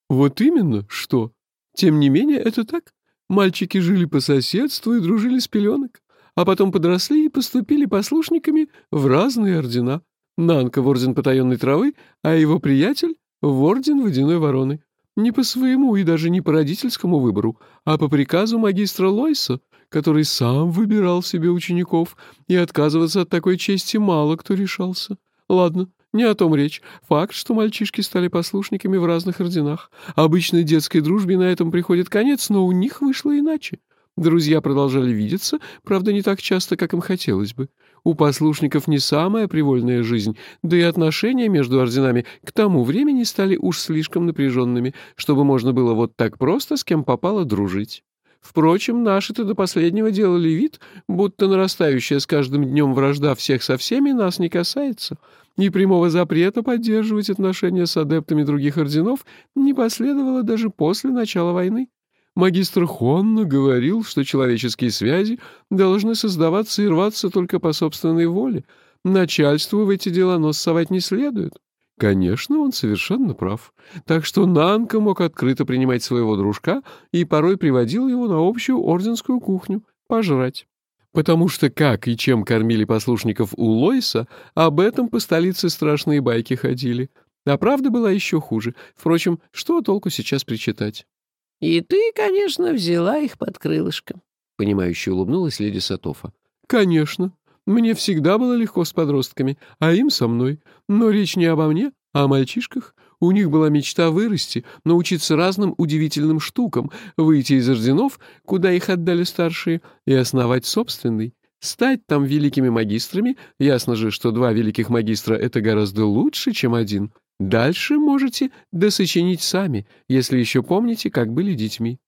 «Вот именно, что. Тем не менее, это так. Мальчики жили по соседству и дружили с пеленок, а потом подросли и поступили послушниками в разные ордена. Нанка в орден потаенной травы, а его приятель в орден водяной вороны. Не по своему и даже не по родительскому выбору, а по приказу магистра Лойса, который сам выбирал себе учеников, и отказываться от такой чести мало кто решался. Ладно, не о том речь. Факт, что мальчишки стали послушниками в разных орденах. Обычной детской дружбе на этом приходит конец, но у них вышло иначе. Друзья продолжали видеться, правда, не так часто, как им хотелось бы. У послушников не самая привольная жизнь, да и отношения между орденами к тому времени стали уж слишком напряженными, чтобы можно было вот так просто с кем попало дружить. Впрочем, наши-то до последнего делали вид, будто нарастающая с каждым днем вражда всех со всеми нас не касается — ни прямого запрета поддерживать отношения с адептами других орденов не последовало даже после начала войны. Магистр Хонна говорил, что человеческие связи должны создаваться и рваться только по собственной воле. Начальству в эти дела нос совать не следует. Конечно, он совершенно прав. Так что Нанка мог открыто принимать своего дружка и порой приводил его на общую орденскую кухню пожрать потому что как и чем кормили послушников у Лойса, об этом по столице страшные байки ходили. А правда была еще хуже. Впрочем, что толку сейчас причитать? — И ты, конечно, взяла их под крылышко, — понимающе улыбнулась леди Сатофа. — Конечно. Мне всегда было легко с подростками, а им со мной. Но речь не обо мне, а о мальчишках. У них была мечта вырасти, научиться разным удивительным штукам, выйти из орденов, куда их отдали старшие, и основать собственный. Стать там великими магистрами, ясно же, что два великих магистра — это гораздо лучше, чем один. Дальше можете досочинить сами, если еще помните, как были детьми.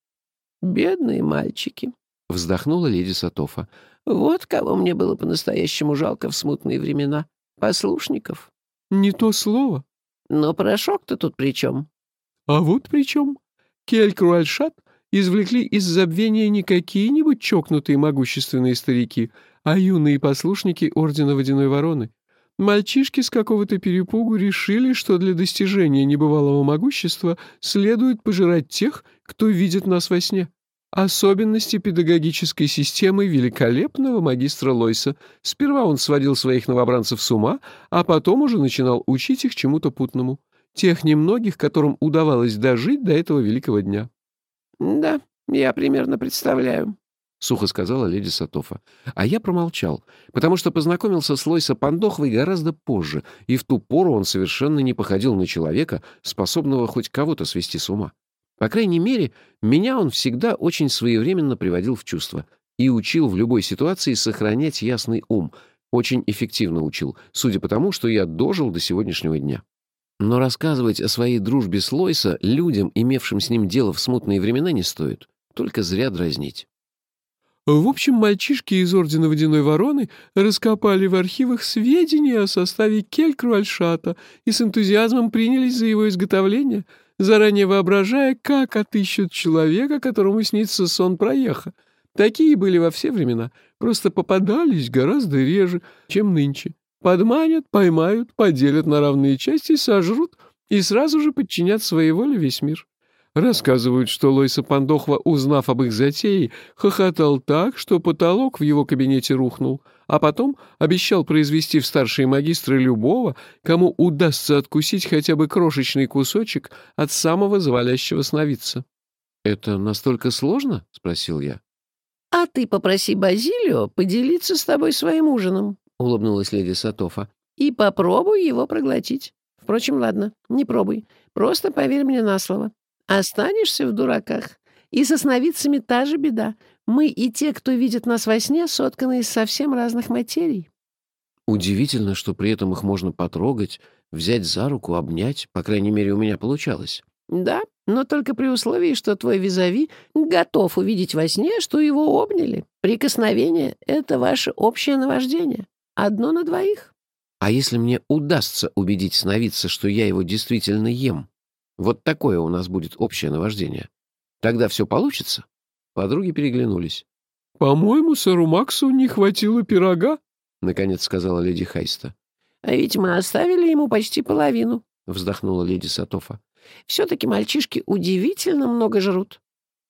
«Бедные мальчики», — вздохнула леди Сатофа. «Вот кого мне было по-настоящему жалко в смутные времена. Послушников». «Не то слово», но порошок-то тут при чем? А вот при чем. Кель-Круальшат извлекли из забвения не какие-нибудь чокнутые могущественные старики, а юные послушники Ордена Водяной Вороны. Мальчишки с какого-то перепугу решили, что для достижения небывалого могущества следует пожирать тех, кто видит нас во сне. Особенности педагогической системы великолепного магистра Лойса. Сперва он сводил своих новобранцев с ума, а потом уже начинал учить их чему-то путному. тех немногих, которым удавалось дожить до этого великого дня. «Да, я примерно представляю», — сухо сказала леди Сатофа. А я промолчал, потому что познакомился с Лойса Пандоховой гораздо позже, и в ту пору он совершенно не походил на человека, способного хоть кого-то свести с ума. По крайней мере, меня он всегда очень своевременно приводил в чувство и учил в любой ситуации сохранять ясный ум. Очень эффективно учил, судя по тому, что я дожил до сегодняшнего дня. Но рассказывать о своей дружбе с Лойса людям, имевшим с ним дело в смутные времена, не стоит. Только зря дразнить. В общем, мальчишки из Ордена Водяной Вороны раскопали в архивах сведения о составе Келькруальшата и с энтузиазмом принялись за его изготовление, заранее воображая, как отыщут человека, которому снится сон проеха. Такие были во все времена, просто попадались гораздо реже, чем нынче. Подманят, поймают, поделят на равные части, сожрут и сразу же подчинят своей воле весь мир. Рассказывают, что Лойса Пандохва, узнав об их затее, хохотал так, что потолок в его кабинете рухнул, а потом обещал произвести в старшие магистры любого, кому удастся откусить хотя бы крошечный кусочек от самого завалящего сновидца. «Это настолько сложно?» — спросил я. «А ты попроси Базилио поделиться с тобой своим ужином», — улыбнулась леди Сатофа. «И попробуй его проглотить. Впрочем, ладно, не пробуй. Просто поверь мне на слово. Останешься в дураках. И со сновидцами та же беда. Мы и те, кто видит нас во сне, сотканы из совсем разных материй». Удивительно, что при этом их можно потрогать, взять за руку, обнять. По крайней мере, у меня получалось. «Да, но только при условии, что твой визави готов увидеть во сне, что его обняли. Прикосновение — это ваше общее наваждение. Одно на двоих. А если мне удастся убедить сновидца, что я его действительно ем? Вот такое у нас будет общее наваждение. Тогда все получится?» Подруги переглянулись. «По-моему, сэру Максу не хватило пирога», — наконец сказала леди Хайста. «А ведь мы оставили ему почти половину», — вздохнула леди Сатофа. Все-таки мальчишки удивительно много жрут».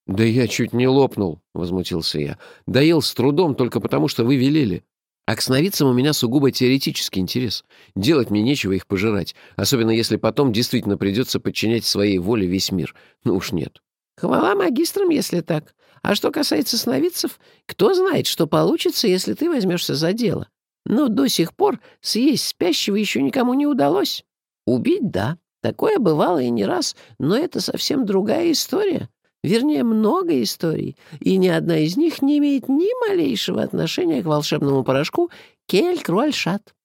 «Да я чуть не лопнул», — возмутился я. «Доел с трудом только потому, что вы велели. А к сновидцам у меня сугубо теоретический интерес. Делать мне нечего их пожирать, особенно если потом действительно придется подчинять своей воле весь мир. Ну уж нет». «Хвала магистрам, если так. А что касается сновидцев, кто знает, что получится, если ты возьмешься за дело. Но до сих пор съесть спящего еще никому не удалось. Убить — да, Такое бывало и не раз, но это совсем другая история. Вернее, много историй, и ни одна из них не имеет ни малейшего отношения к волшебному порошку Кель-Круальшат.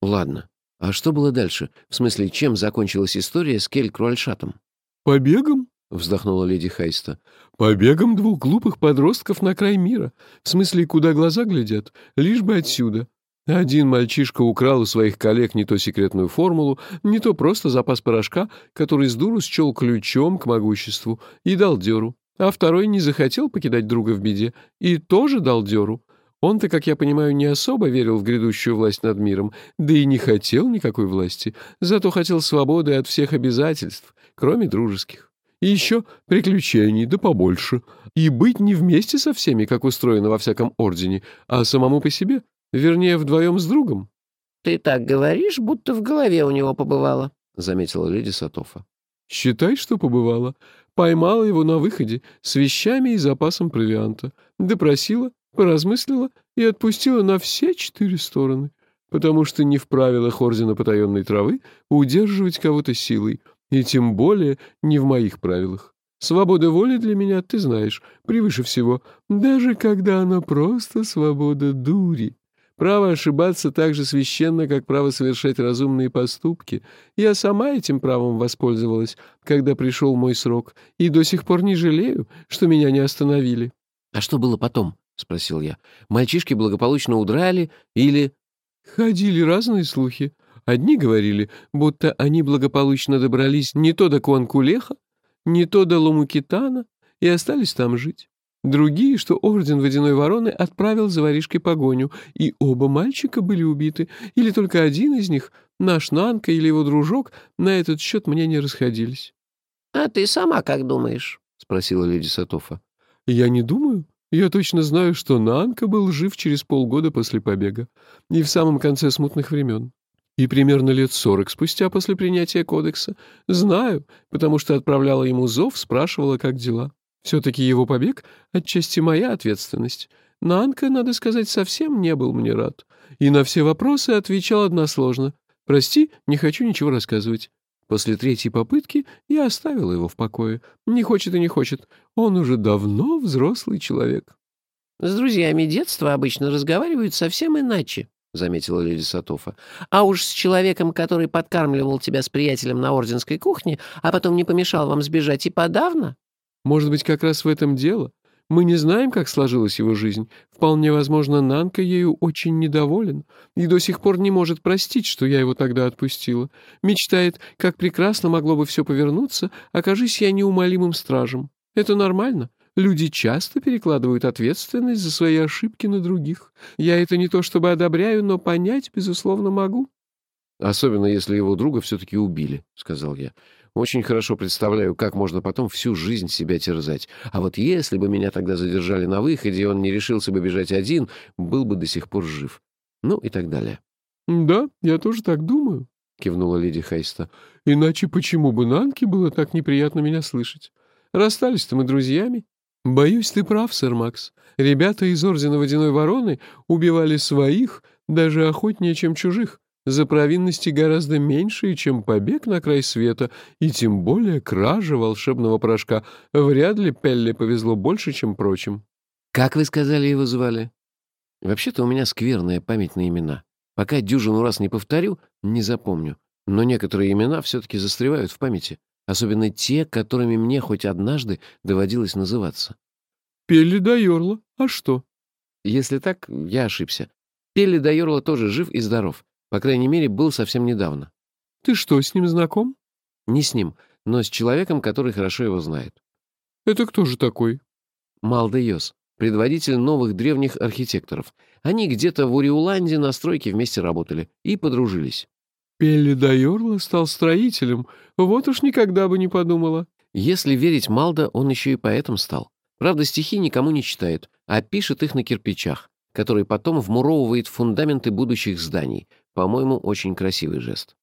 Ладно. А что было дальше? В смысле, чем закончилась история с Кель-Круальшатом? «Побегом?» — вздохнула леди Хайста. «Побегом двух глупых подростков на край мира. В смысле, куда глаза глядят, лишь бы отсюда. Один мальчишка украл у своих коллег не то секретную формулу, не то просто запас порошка, который с дуру счел ключом к могуществу, и дал дёру. А второй не захотел покидать друга в беде и тоже дал дёру. Он-то, как я понимаю, не особо верил в грядущую власть над миром, да и не хотел никакой власти, зато хотел свободы от всех обязательств, кроме дружеских. И еще приключений, да побольше. И быть не вместе со всеми, как устроено во всяком ордене, а самому по себе, Вернее, вдвоем с другом. — Ты так говоришь, будто в голове у него побывало, — заметила леди Сатофа. — Считай, что побывала. Поймала его на выходе с вещами и запасом провианта. Допросила, поразмыслила и отпустила на все четыре стороны. Потому что не в правилах Ордена Потаенной Травы удерживать кого-то силой, и тем более не в моих правилах. Свобода воли для меня, ты знаешь, превыше всего, даже когда она просто свобода дури. Право ошибаться так же священно, как право совершать разумные поступки. Я сама этим правом воспользовалась, когда пришел мой срок, и до сих пор не жалею, что меня не остановили». «А что было потом?» — спросил я. «Мальчишки благополучно удрали или...» «Ходили разные слухи. Одни говорили, будто они благополучно добрались не то до Куанкулеха, не то до Ломукитана и остались там жить. Другие, что орден Водяной Вороны отправил за воришкой погоню, и оба мальчика были убиты, или только один из них, наш Нанка или его дружок, на этот счет мне не расходились. — А ты сама как думаешь? — спросила леди Сатофа. — Я не думаю. Я точно знаю, что Нанка был жив через полгода после побега и в самом конце смутных времен. И примерно лет сорок спустя после принятия кодекса. Знаю, потому что отправляла ему зов, спрашивала, как дела. Все-таки его побег — отчасти моя ответственность. Нанка, надо сказать, совсем не был мне рад. И на все вопросы отвечал односложно. «Прости, не хочу ничего рассказывать». После третьей попытки я оставил его в покое. Не хочет и не хочет. Он уже давно взрослый человек. «С друзьями детства обычно разговаривают совсем иначе», — заметила леди Сатофа. «А уж с человеком, который подкармливал тебя с приятелем на орденской кухне, а потом не помешал вам сбежать и подавно?» «Может быть, как раз в этом дело. Мы не знаем, как сложилась его жизнь. Вполне возможно, Нанка ею очень недоволен и до сих пор не может простить, что я его тогда отпустила. Мечтает, как прекрасно могло бы все повернуться, окажись я неумолимым стражем. Это нормально. Люди часто перекладывают ответственность за свои ошибки на других. Я это не то чтобы одобряю, но понять, безусловно, могу. «Особенно, если его друга все-таки убили», — сказал я. Очень хорошо представляю, как можно потом всю жизнь себя терзать. А вот если бы меня тогда задержали на выходе, и он не решился бы бежать один, был бы до сих пор жив. Ну и так далее. «Да, я тоже так думаю», — кивнула леди Хайста. «Иначе почему бы Нанке было так неприятно меня слышать? Расстались-то мы друзьями. Боюсь, ты прав, сэр Макс. Ребята из Ордена Водяной Вороны убивали своих даже охотнее, чем чужих за провинности гораздо меньшие, чем побег на край света, и тем более кража волшебного порошка. Вряд ли Пелле повезло больше, чем прочим. «Как вы сказали, его звали?» «Вообще-то у меня скверная память на имена. Пока дюжину раз не повторю, не запомню. Но некоторые имена все-таки застревают в памяти, особенно те, которыми мне хоть однажды доводилось называться». «Пелли да Йорла. А что?» «Если так, я ошибся. Пелли да Йорла тоже жив и здоров. По крайней мере, был совсем недавно. Ты что, с ним знаком? Не с ним, но с человеком, который хорошо его знает. Это кто же такой? Малде Йос, предводитель новых древних архитекторов. Они где-то в Уриуланде на стройке вместе работали и подружились. Пелли Дайорла стал строителем. Вот уж никогда бы не подумала. Если верить Малда, он еще и поэтом стал. Правда, стихи никому не читает, а пишет их на кирпичах, которые потом вмуровывает в фундаменты будущих зданий, по-моему, очень красивый жест.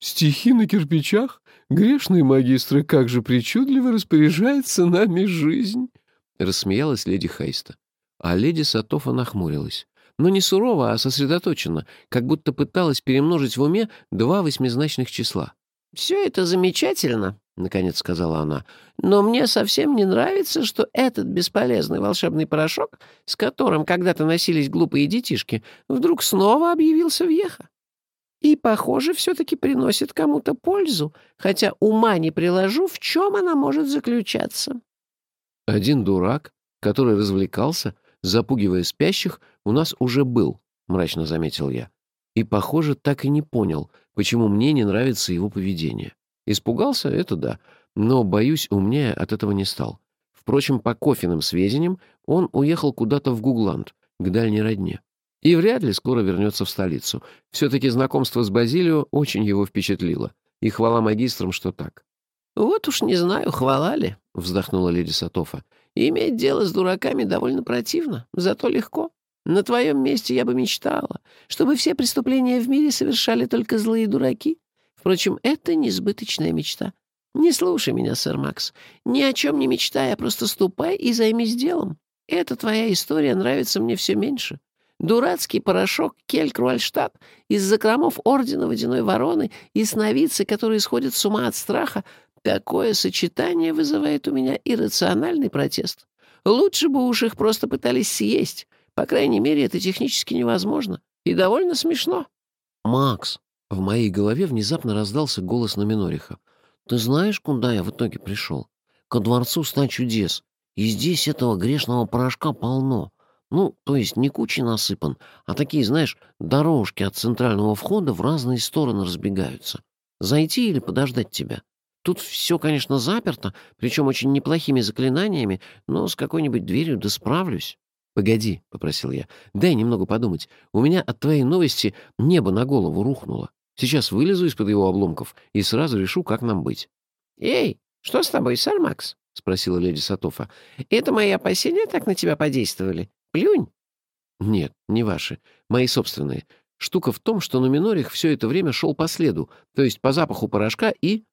«Стихи на кирпичах? Грешные магистры, как же причудливо распоряжается нами жизнь!» — рассмеялась леди Хайста. А леди Сатофа нахмурилась. Но не сурово, а сосредоточенно, как будто пыталась перемножить в уме два восьмизначных числа. «Все это замечательно», — наконец сказала она. «Но мне совсем не нравится, что этот бесполезный волшебный порошок, с которым когда-то носились глупые детишки, вдруг снова объявился в Еха. И, похоже, все-таки приносит кому-то пользу, хотя ума не приложу, в чем она может заключаться». «Один дурак, который развлекался, запугивая спящих, у нас уже был», — мрачно заметил я. «И, похоже, так и не понял, почему мне не нравится его поведение». Испугался — это да, но, боюсь, умнее от этого не стал. Впрочем, по кофейным сведениям, он уехал куда-то в Гугланд, к дальней родне. И вряд ли скоро вернется в столицу. Все-таки знакомство с Базилио очень его впечатлило. И хвала магистрам, что так. «Вот уж не знаю, хвала ли», — вздохнула леди Сатофа. «Иметь дело с дураками довольно противно, зато легко. На твоем месте я бы мечтала, чтобы все преступления в мире совершали только злые дураки, Впрочем, это несбыточная мечта. Не слушай меня, сэр Макс. Ни о чем не мечтай, а просто ступай и займись делом. Эта твоя история нравится мне все меньше. Дурацкий порошок Келькруальштадт из закромов Ордена Водяной Вороны и сновидцы, которые сходят с ума от страха, такое сочетание вызывает у меня иррациональный протест. Лучше бы уж их просто пытались съесть. По крайней мере, это технически невозможно. И довольно смешно. «Макс, в моей голове внезапно раздался голос Номинориха. «Ты знаешь, куда я в итоге пришел? Ко дворцу ста чудес. И здесь этого грешного порошка полно. Ну, то есть не кучей насыпан, а такие, знаешь, дорожки от центрального входа в разные стороны разбегаются. Зайти или подождать тебя? Тут все, конечно, заперто, причем очень неплохими заклинаниями, но с какой-нибудь дверью да справлюсь». «Погоди», — попросил я, — «дай немного подумать. У меня от твоей новости небо на голову рухнуло. Сейчас вылезу из-под его обломков и сразу решу, как нам быть». «Эй, что с тобой, сэр Макс?» — спросила леди Сатофа. «Это мои опасения так на тебя подействовали? Плюнь». «Нет, не ваши. Мои собственные. Штука в том, что Нуминорих все это время шел по следу, то есть по запаху порошка и...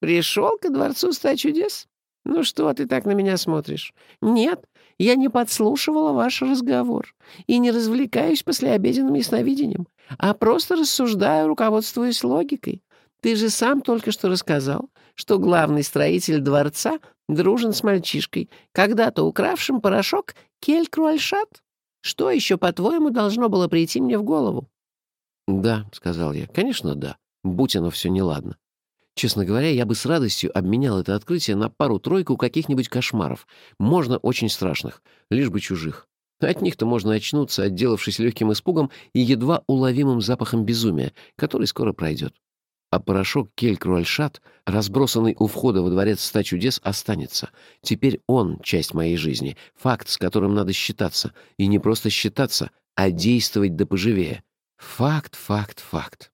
«Пришел ко дворцу ста чудес? Ну что ты так на меня смотришь? Нет, я не подслушивала ваш разговор и не развлекаюсь послеобеденным ясновидением, а просто рассуждаю, руководствуясь логикой. Ты же сам только что рассказал, что главный строитель дворца дружен с мальчишкой, когда-то укравшим порошок Кель-Круальшат. Что еще, по-твоему, должно было прийти мне в голову? «Да», — сказал я, — «конечно, да. Будь оно все неладно. Честно говоря, я бы с радостью обменял это открытие на пару-тройку каких-нибудь кошмаров, можно очень страшных, лишь бы чужих. От них-то можно очнуться, отделавшись легким испугом и едва уловимым запахом безумия, который скоро пройдет. А порошок Кель-Круальшат, разбросанный у входа во дворец ста чудес, останется. Теперь он — часть моей жизни, факт, с которым надо считаться. И не просто считаться, а действовать да поживее. Факт, факт, факт.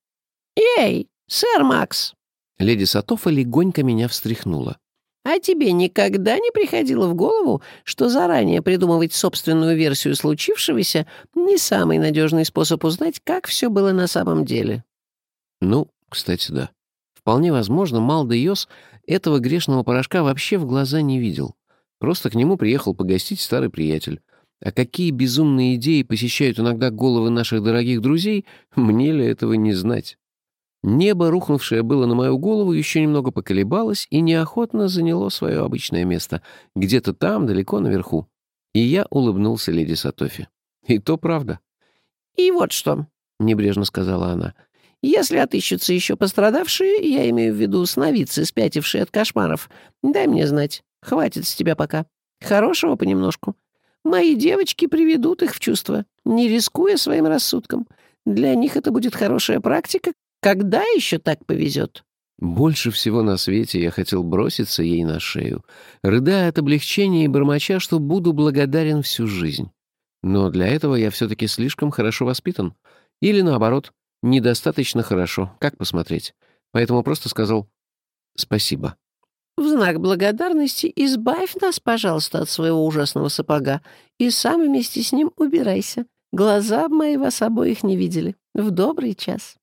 «Эй, сэр Макс!» Леди Сатофа легонько меня встряхнула. «А тебе никогда не приходило в голову, что заранее придумывать собственную версию случившегося — не самый надежный способ узнать, как все было на самом деле?» «Ну, кстати, да. Вполне возможно, Малда Йос этого грешного порошка вообще в глаза не видел. Просто к нему приехал погостить старый приятель. А какие безумные идеи посещают иногда головы наших дорогих друзей, мне ли этого не знать? Небо, рухнувшее было на мою голову, еще немного поколебалось и неохотно заняло свое обычное место, где-то там, далеко наверху. И я улыбнулся леди Сатофи. И то правда. «И вот что», — небрежно сказала она, — «если отыщутся еще пострадавшие, я имею в виду сновидцы, спятившие от кошмаров, дай мне знать. Хватит с тебя пока. Хорошего понемножку. Мои девочки приведут их в чувство, не рискуя своим рассудком. Для них это будет хорошая практика, когда еще так повезет?» Больше всего на свете я хотел броситься ей на шею, рыдая от облегчения и бормоча, что буду благодарен всю жизнь. Но для этого я все-таки слишком хорошо воспитан. Или, наоборот, недостаточно хорошо, как посмотреть. Поэтому просто сказал «спасибо». «В знак благодарности избавь нас, пожалуйста, от своего ужасного сапога и сам вместе с ним убирайся. Глаза мои вас обоих не видели. В добрый час».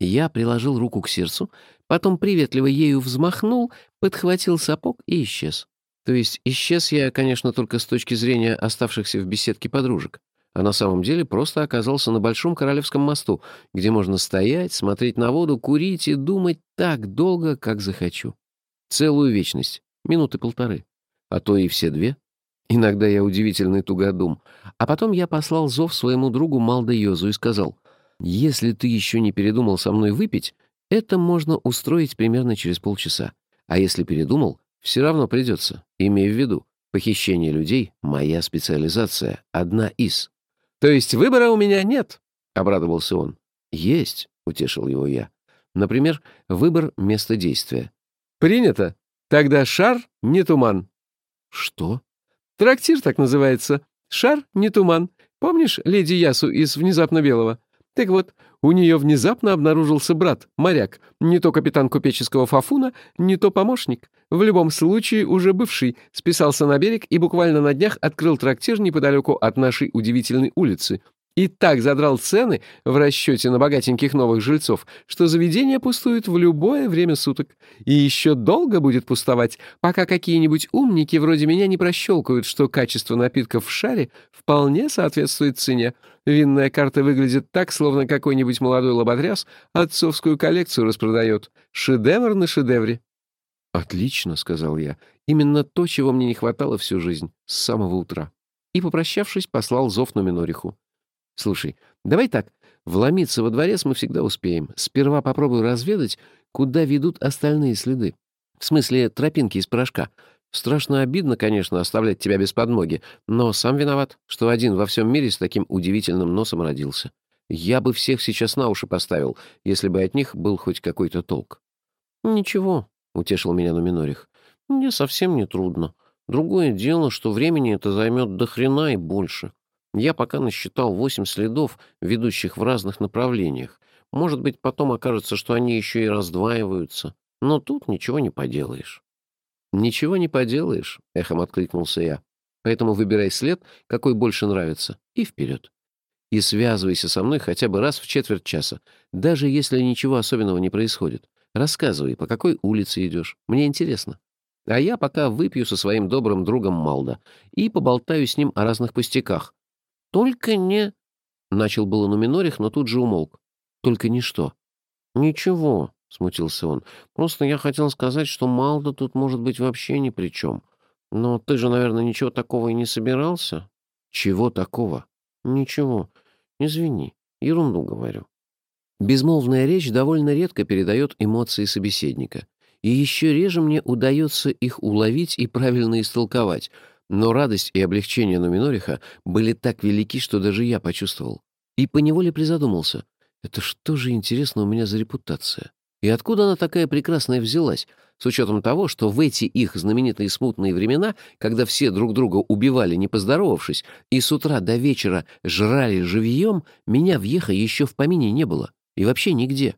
Я приложил руку к сердцу, потом приветливо ею взмахнул, подхватил сапог и исчез. То есть исчез я, конечно, только с точки зрения оставшихся в беседке подружек, а на самом деле просто оказался на Большом Королевском мосту, где можно стоять, смотреть на воду, курить и думать так долго, как захочу. Целую вечность, минуты полторы, а то и все две. Иногда я удивительный тугодум. А потом я послал зов своему другу Малда Йозу и сказал — если ты еще не передумал со мной выпить, это можно устроить примерно через полчаса. А если передумал, все равно придется. Имея в виду, похищение людей — моя специализация, одна из. То есть выбора у меня нет, — обрадовался он. Есть, — утешил его я. Например, выбор места действия. Принято. Тогда шар не туман. Что? Трактир так называется. Шар не туман. Помнишь леди Ясу из «Внезапно белого»? Так вот, у нее внезапно обнаружился брат, моряк, не то капитан купеческого фафуна, не то помощник. В любом случае, уже бывший, списался на берег и буквально на днях открыл трактир неподалеку от нашей удивительной улицы, и так задрал цены в расчете на богатеньких новых жильцов, что заведение пустует в любое время суток. И еще долго будет пустовать, пока какие-нибудь умники вроде меня не прощелкают, что качество напитков в шаре вполне соответствует цене. Винная карта выглядит так, словно какой-нибудь молодой лоботряс отцовскую коллекцию распродает. Шедевр на шедевре. «Отлично», — сказал я. «Именно то, чего мне не хватало всю жизнь, с самого утра». И, попрощавшись, послал зов на Минориху. Слушай, давай так, вломиться во дворец мы всегда успеем. Сперва попробую разведать, куда ведут остальные следы. В смысле, тропинки из порошка. Страшно обидно, конечно, оставлять тебя без подмоги, но сам виноват, что один во всем мире с таким удивительным носом родился. Я бы всех сейчас на уши поставил, если бы от них был хоть какой-то толк. «Ничего», — утешил меня Нуминорих, — «мне совсем не трудно. Другое дело, что времени это займет до хрена и больше. Я пока насчитал восемь следов, ведущих в разных направлениях. Может быть, потом окажется, что они еще и раздваиваются. Но тут ничего не поделаешь». «Ничего не поделаешь», — эхом откликнулся я. «Поэтому выбирай след, какой больше нравится, и вперед». и связывайся со мной хотя бы раз в четверть часа, даже если ничего особенного не происходит. Рассказывай, по какой улице идешь. Мне интересно. А я пока выпью со своим добрым другом Малда и поболтаю с ним о разных пустяках. Только не...» Начал было Нуминорих, но тут же умолк. «Только не что?» «Ничего», — смутился он. «Просто я хотел сказать, что Малда тут может быть вообще ни при чем. Но ты же, наверное, ничего такого и не собирался?» «Чего такого?» «Ничего. Извини. Ерунду говорю». Безмолвная речь довольно редко передает эмоции собеседника. И еще реже мне удается их уловить и правильно истолковать. Но радость и облегчение Нуминориха были так велики, что даже я почувствовал. И поневоле призадумался. Это что же, интересно, у меня за репутация? И откуда она такая прекрасная взялась, с учетом того, что в эти их знаменитые смутные времена, когда все друг друга убивали, не поздоровавшись, и с утра до вечера жрали живьем, меня в Еха еще в помине не было. И вообще нигде.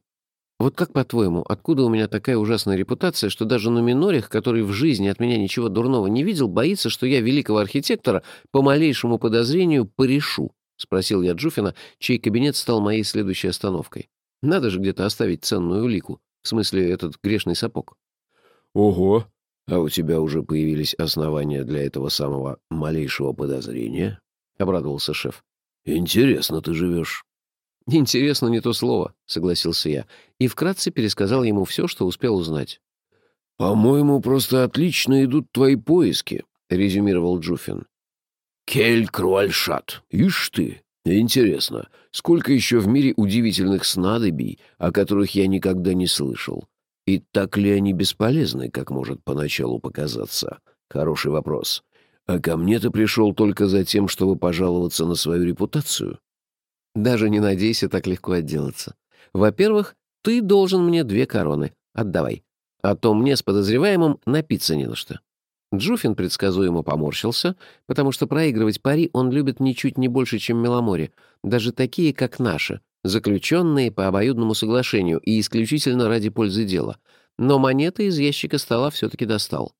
Вот как, по-твоему, откуда у меня такая ужасная репутация, что даже Нуминорих, который в жизни от меня ничего дурного не видел, боится, что я великого архитектора по малейшему подозрению порешу? — спросил я Джуфина, чей кабинет стал моей следующей остановкой. Надо же где-то оставить ценную улику, в смысле этот грешный сапог. «Ого! А у тебя уже появились основания для этого самого малейшего подозрения?» — обрадовался шеф. «Интересно ты живешь». «Интересно не то слово», — согласился я, и вкратце пересказал ему все, что успел узнать. «По-моему, просто отлично идут твои поиски», — резюмировал Джуфин. «Кель Круальшат, ишь ты! Интересно, сколько еще в мире удивительных снадобий, о которых я никогда не слышал? И так ли они бесполезны, как может поначалу показаться? Хороший вопрос. А ко мне ты пришел только за тем, чтобы пожаловаться на свою репутацию?» Даже не надейся так легко отделаться. Во-первых, ты должен мне две короны. Отдавай. А то мне с подозреваемым напиться не на что». Джуфин предсказуемо поморщился, потому что проигрывать пари он любит ничуть не больше, чем Меломоре, даже такие, как наши, заключенные по обоюдному соглашению и исключительно ради пользы дела. Но монеты из ящика стола все-таки достал.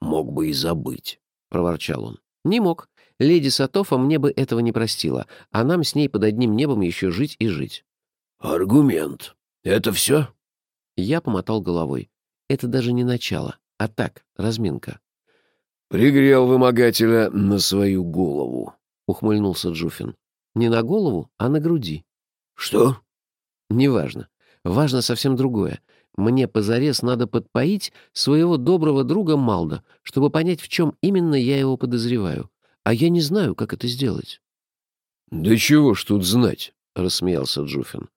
«Мог бы и забыть», — проворчал он. «Не мог. Леди Сатофа мне бы этого не простила, а нам с ней под одним небом еще жить и жить». «Аргумент. Это все?» Я помотал головой. Это даже не начало, а так, разминка. «Пригрел вымогателя на свою голову», — ухмыльнулся Джуфин. «Не на голову, а на груди». «Что?» «Неважно. Важно совсем другое. Мне позарез надо подпоить своего доброго друга Малда, чтобы понять, в чем именно я его подозреваю а я не знаю, как это сделать». «Да чего ж тут знать?» — рассмеялся Джуфин.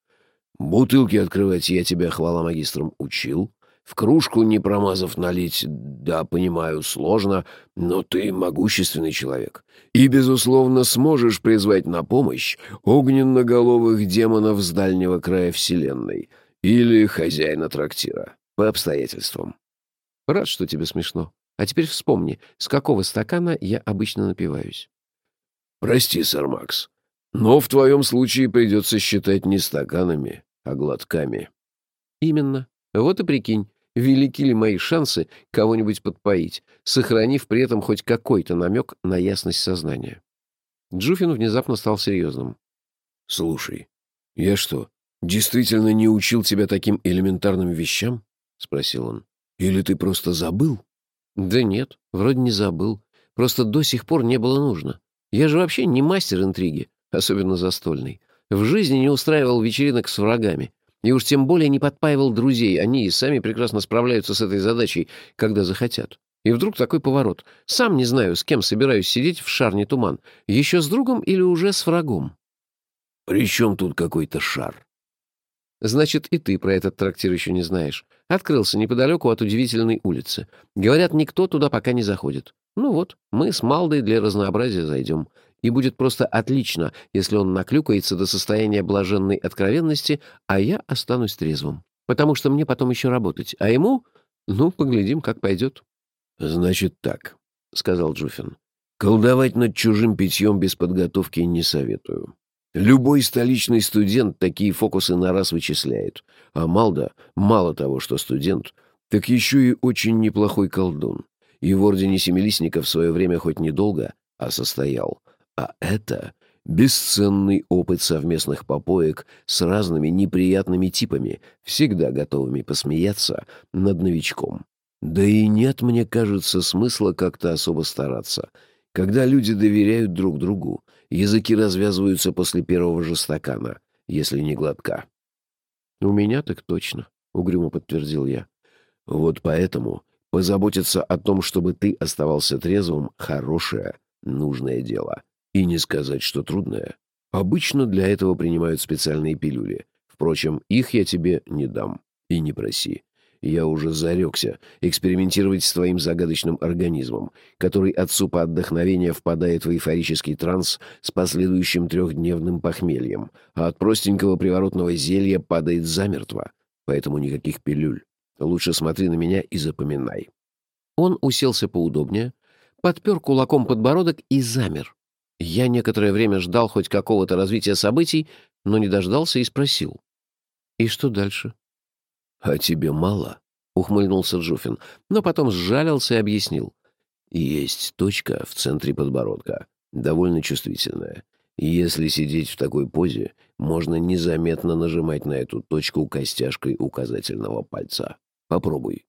«Бутылки открывать я тебя, хвала магистрам, учил. В кружку, не промазав налить, да, понимаю, сложно, но ты могущественный человек. И, безусловно, сможешь призвать на помощь огненноголовых демонов с дальнего края Вселенной или хозяина трактира, по обстоятельствам». «Рад, что тебе смешно», а теперь вспомни, с какого стакана я обычно напиваюсь. Прости, сэр Макс, но в твоем случае придется считать не стаканами, а глотками. Именно. Вот и прикинь, велики ли мои шансы кого-нибудь подпоить, сохранив при этом хоть какой-то намек на ясность сознания. Джуфин внезапно стал серьезным. «Слушай, я что, действительно не учил тебя таким элементарным вещам?» — спросил он. «Или ты просто забыл?» «Да нет, вроде не забыл. Просто до сих пор не было нужно. Я же вообще не мастер интриги, особенно застольный. В жизни не устраивал вечеринок с врагами. И уж тем более не подпаивал друзей. Они и сами прекрасно справляются с этой задачей, когда захотят. И вдруг такой поворот. Сам не знаю, с кем собираюсь сидеть в шарне туман. Еще с другом или уже с врагом? «При чем тут какой-то шар?» Значит, и ты про этот трактир еще не знаешь. Открылся неподалеку от удивительной улицы. Говорят, никто туда пока не заходит. Ну вот, мы с Малдой для разнообразия зайдем. И будет просто отлично, если он наклюкается до состояния блаженной откровенности, а я останусь трезвым. Потому что мне потом еще работать. А ему... Ну, поглядим, как пойдет. — Значит так, — сказал Джуфин. — Колдовать над чужим питьем без подготовки не советую. Любой столичный студент такие фокусы на раз вычисляет. А Малда, мало того, что студент, так еще и очень неплохой колдун. И в Ордене Семилистников в свое время хоть недолго, а состоял. А это Бесценный опыт совместных попоек с разными неприятными типами, всегда готовыми посмеяться над новичком. Да и нет, мне кажется, смысла как-то особо стараться. Когда люди доверяют друг другу, языки развязываются после первого же стакана, если не глотка. «У меня так точно», — угрюмо подтвердил я. «Вот поэтому позаботиться о том, чтобы ты оставался трезвым, хорошее, нужное дело. И не сказать, что трудное. Обычно для этого принимают специальные пилюли. Впрочем, их я тебе не дам. И не проси. Я уже зарекся экспериментировать с твоим загадочным организмом, который от супа отдохновения впадает в эйфорический транс с последующим трехдневным похмельем, а от простенького приворотного зелья падает замертво. Поэтому никаких пилюль. Лучше смотри на меня и запоминай. Он уселся поудобнее, подпер кулаком подбородок и замер. Я некоторое время ждал хоть какого-то развития событий, но не дождался и спросил. «И что дальше?» «А тебе мало?» — ухмыльнулся Джуфин, но потом сжалился и объяснил. «Есть точка в центре подбородка, довольно чувствительная. Если сидеть в такой позе, можно незаметно нажимать на эту точку костяшкой указательного пальца. Попробуй».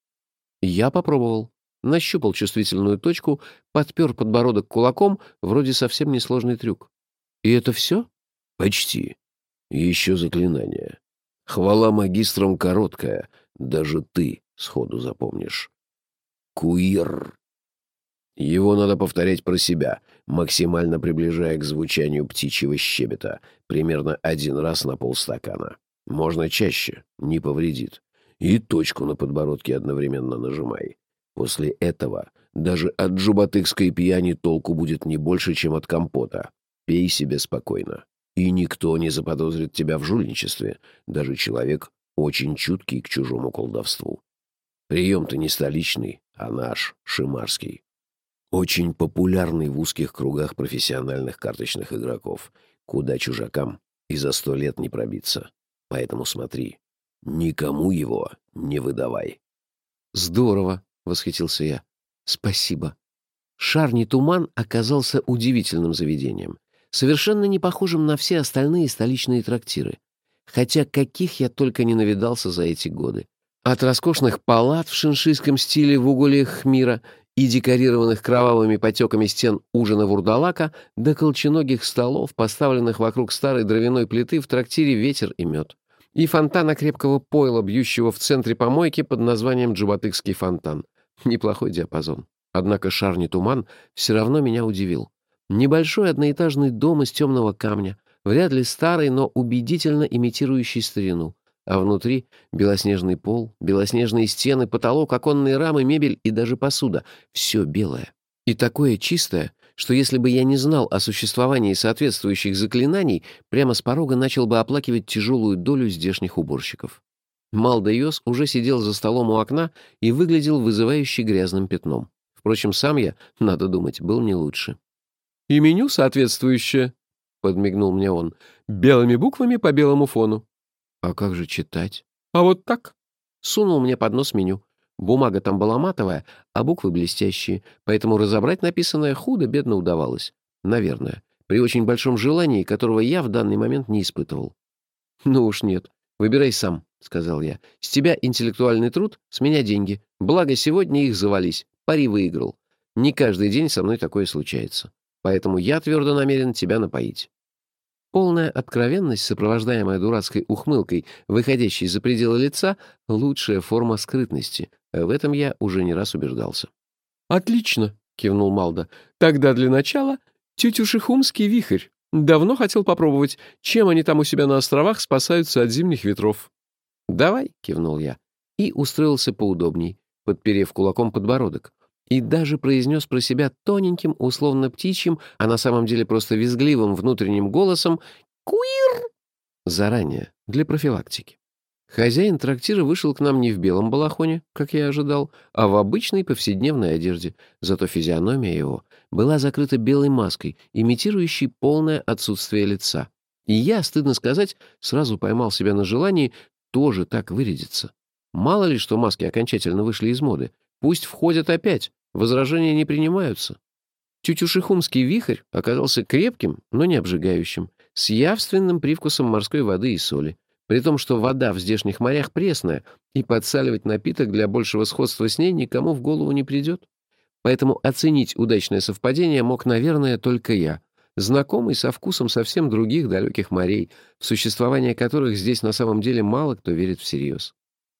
Я попробовал. Нащупал чувствительную точку, подпер подбородок кулаком, вроде совсем несложный трюк. «И это все?» «Почти. Еще заклинание. Хвала магистрам короткая, даже ты сходу запомнишь. Куир. Его надо повторять про себя, максимально приближая к звучанию птичьего щебета, примерно один раз на полстакана. Можно чаще, не повредит. И точку на подбородке одновременно нажимай. После этого даже от джубатыкской пьяни толку будет не больше, чем от компота. Пей себе спокойно. И никто не заподозрит тебя в жульничестве, даже человек, очень чуткий к чужому колдовству. Прием-то не столичный, а наш, шимарский. Очень популярный в узких кругах профессиональных карточных игроков, куда чужакам и за сто лет не пробиться. Поэтому смотри, никому его не выдавай. «Здорово!» — восхитился я. «Спасибо!» Шарний туман оказался удивительным заведением совершенно не похожим на все остальные столичные трактиры. Хотя каких я только не навидался за эти годы. От роскошных палат в шиншийском стиле в угольях мира и декорированных кровавыми потеками стен ужина вурдалака до колченогих столов, поставленных вокруг старой дровяной плиты в трактире «Ветер и мед», и фонтана крепкого пойла, бьющего в центре помойки под названием Джубатыкский фонтан. Неплохой диапазон. Однако шарни туман все равно меня удивил. Небольшой одноэтажный дом из темного камня, вряд ли старый, но убедительно имитирующий старину. А внутри белоснежный пол, белоснежные стены, потолок, оконные рамы, мебель и даже посуда. Все белое. И такое чистое, что если бы я не знал о существовании соответствующих заклинаний, прямо с порога начал бы оплакивать тяжелую долю здешних уборщиков. Малдайос уже сидел за столом у окна и выглядел вызывающе грязным пятном. Впрочем, сам я, надо думать, был не лучше. И меню соответствующее, — подмигнул мне он, — белыми буквами по белому фону. А как же читать? А вот так. Сунул мне под нос меню. Бумага там была матовая, а буквы блестящие, поэтому разобрать написанное худо-бедно удавалось. Наверное, при очень большом желании, которого я в данный момент не испытывал. «Ну уж нет. Выбирай сам», — сказал я. «С тебя интеллектуальный труд, с меня деньги. Благо, сегодня их завались. Пари выиграл. Не каждый день со мной такое случается поэтому я твердо намерен тебя напоить». Полная откровенность, сопровождаемая дурацкой ухмылкой, выходящей за пределы лица, — лучшая форма скрытности. В этом я уже не раз убеждался. «Отлично», — кивнул Малда. «Тогда для начала тютюшихумский вихрь. Давно хотел попробовать, чем они там у себя на островах спасаются от зимних ветров». «Давай», — кивнул я, и устроился поудобней, подперев кулаком подбородок и даже произнес про себя тоненьким, условно птичьим, а на самом деле просто визгливым внутренним голосом «Куир!» заранее, для профилактики. Хозяин трактира вышел к нам не в белом балахоне, как я ожидал, а в обычной повседневной одежде, зато физиономия его была закрыта белой маской, имитирующей полное отсутствие лица. И я, стыдно сказать, сразу поймал себя на желании тоже так вырядиться. Мало ли, что маски окончательно вышли из моды. Пусть входят опять, Возражения не принимаются. Тютюшихумский вихрь оказался крепким, но не обжигающим, с явственным привкусом морской воды и соли. При том, что вода в здешних морях пресная, и подсаливать напиток для большего сходства с ней никому в голову не придет. Поэтому оценить удачное совпадение мог, наверное, только я, знакомый со вкусом совсем других далеких морей, в существование которых здесь на самом деле мало кто верит всерьез.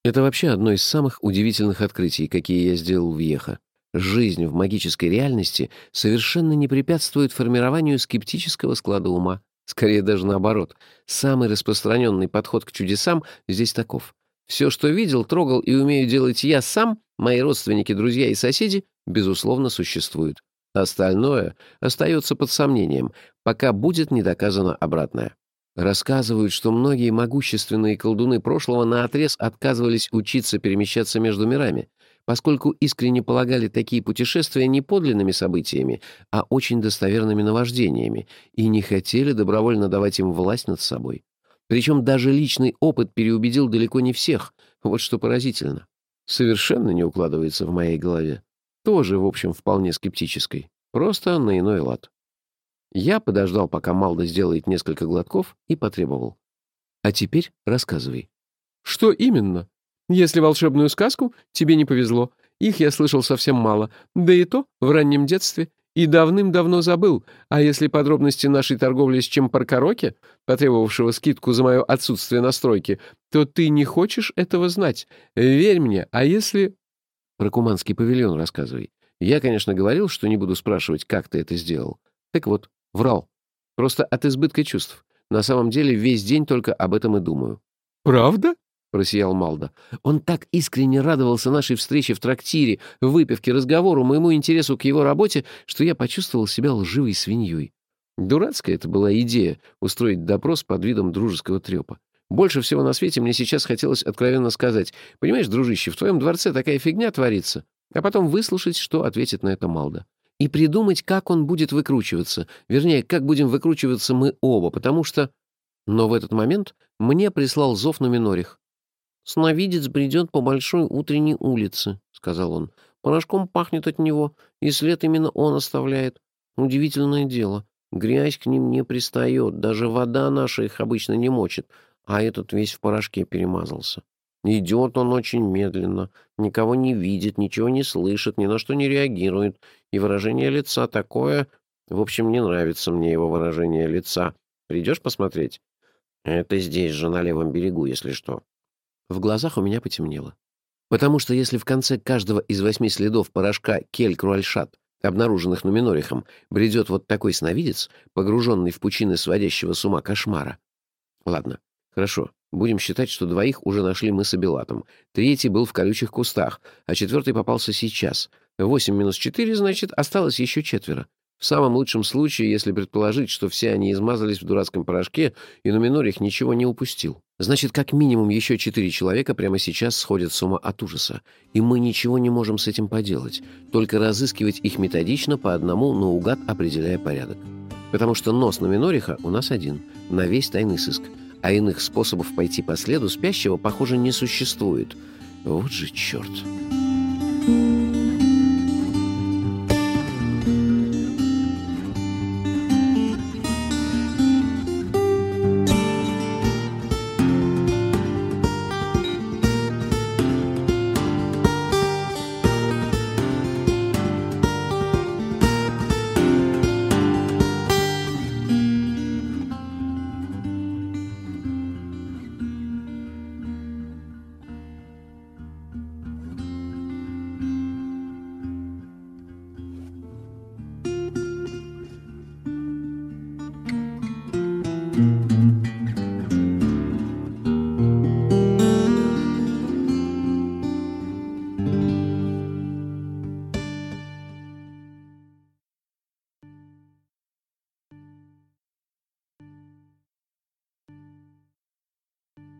Это вообще одно из самых удивительных открытий, какие я сделал в Еха. Жизнь в магической реальности совершенно не препятствует формированию скептического склада ума. Скорее даже наоборот. Самый распространенный подход к чудесам здесь таков. Все, что видел, трогал и умею делать я сам, мои родственники, друзья и соседи, безусловно, существуют. Остальное остается под сомнением, пока будет не доказано обратное. Рассказывают, что многие могущественные колдуны прошлого наотрез отказывались учиться перемещаться между мирами, поскольку искренне полагали такие путешествия не подлинными событиями, а очень достоверными наваждениями, и не хотели добровольно давать им власть над собой. Причем даже личный опыт переубедил далеко не всех. Вот что поразительно. Совершенно не укладывается в моей голове. Тоже, в общем, вполне скептической. Просто на иной лад. Я подождал, пока Малда сделает несколько глотков, и потребовал. «А теперь рассказывай». «Что именно? Если волшебную сказку, тебе не повезло. Их я слышал совсем мало, да и то в раннем детстве, и давным-давно забыл. А если подробности нашей торговли с Чемпаркароке, потребовавшего скидку за мое отсутствие на стройке, то ты не хочешь этого знать. Верь мне, а если...» «Про Куманский павильон рассказывай. Я, конечно, говорил, что не буду спрашивать, как ты это сделал. Так вот, Врал. Просто от избытка чувств. На самом деле весь день только об этом и думаю. «Правда?» — просиял Малда. Он так искренне радовался нашей встрече в трактире, выпивке, разговору, моему интересу к его работе, что я почувствовал себя лживой свиньей. Дурацкая это была идея — устроить допрос под видом дружеского трепа. Больше всего на свете мне сейчас хотелось откровенно сказать, «Понимаешь, дружище, в твоем дворце такая фигня творится», а потом выслушать, что ответит на это Малда и придумать, как он будет выкручиваться. Вернее, как будем выкручиваться мы оба, потому что... Но в этот момент мне прислал зов на Минорих. «Сновидец бредет по большой утренней улице», — сказал он. «Порошком пахнет от него, и след именно он оставляет. Удивительное дело. Грязь к ним не пристает, даже вода наша их обычно не мочит, а этот весь в порошке перемазался. Идет он очень медленно, никого не видит, ничего не слышит, ни на что не реагирует. И выражение лица такое... В общем, не нравится мне его выражение лица. Придешь посмотреть? Это здесь же, на левом берегу, если что. В глазах у меня потемнело. Потому что если в конце каждого из восьми следов порошка кель-круальшат, обнаруженных Нуминорихом, бредет вот такой сновидец, погруженный в пучины сводящего с ума кошмара. Ладно, хорошо, Будем считать, что двоих уже нашли мы с Абилатом. Третий был в колючих кустах, а четвертый попался сейчас. Восемь минус четыре, значит, осталось еще четверо. В самом лучшем случае, если предположить, что все они измазались в дурацком порошке, и Нуминорих ничего не упустил. Значит, как минимум еще четыре человека прямо сейчас сходят с ума от ужаса. И мы ничего не можем с этим поделать, только разыскивать их методично по одному, наугад определяя порядок. Потому что нос Нуминориха у нас один, на весь тайный сыск — а иных способов пойти по следу спящего, похоже, не существует. Вот же черт!»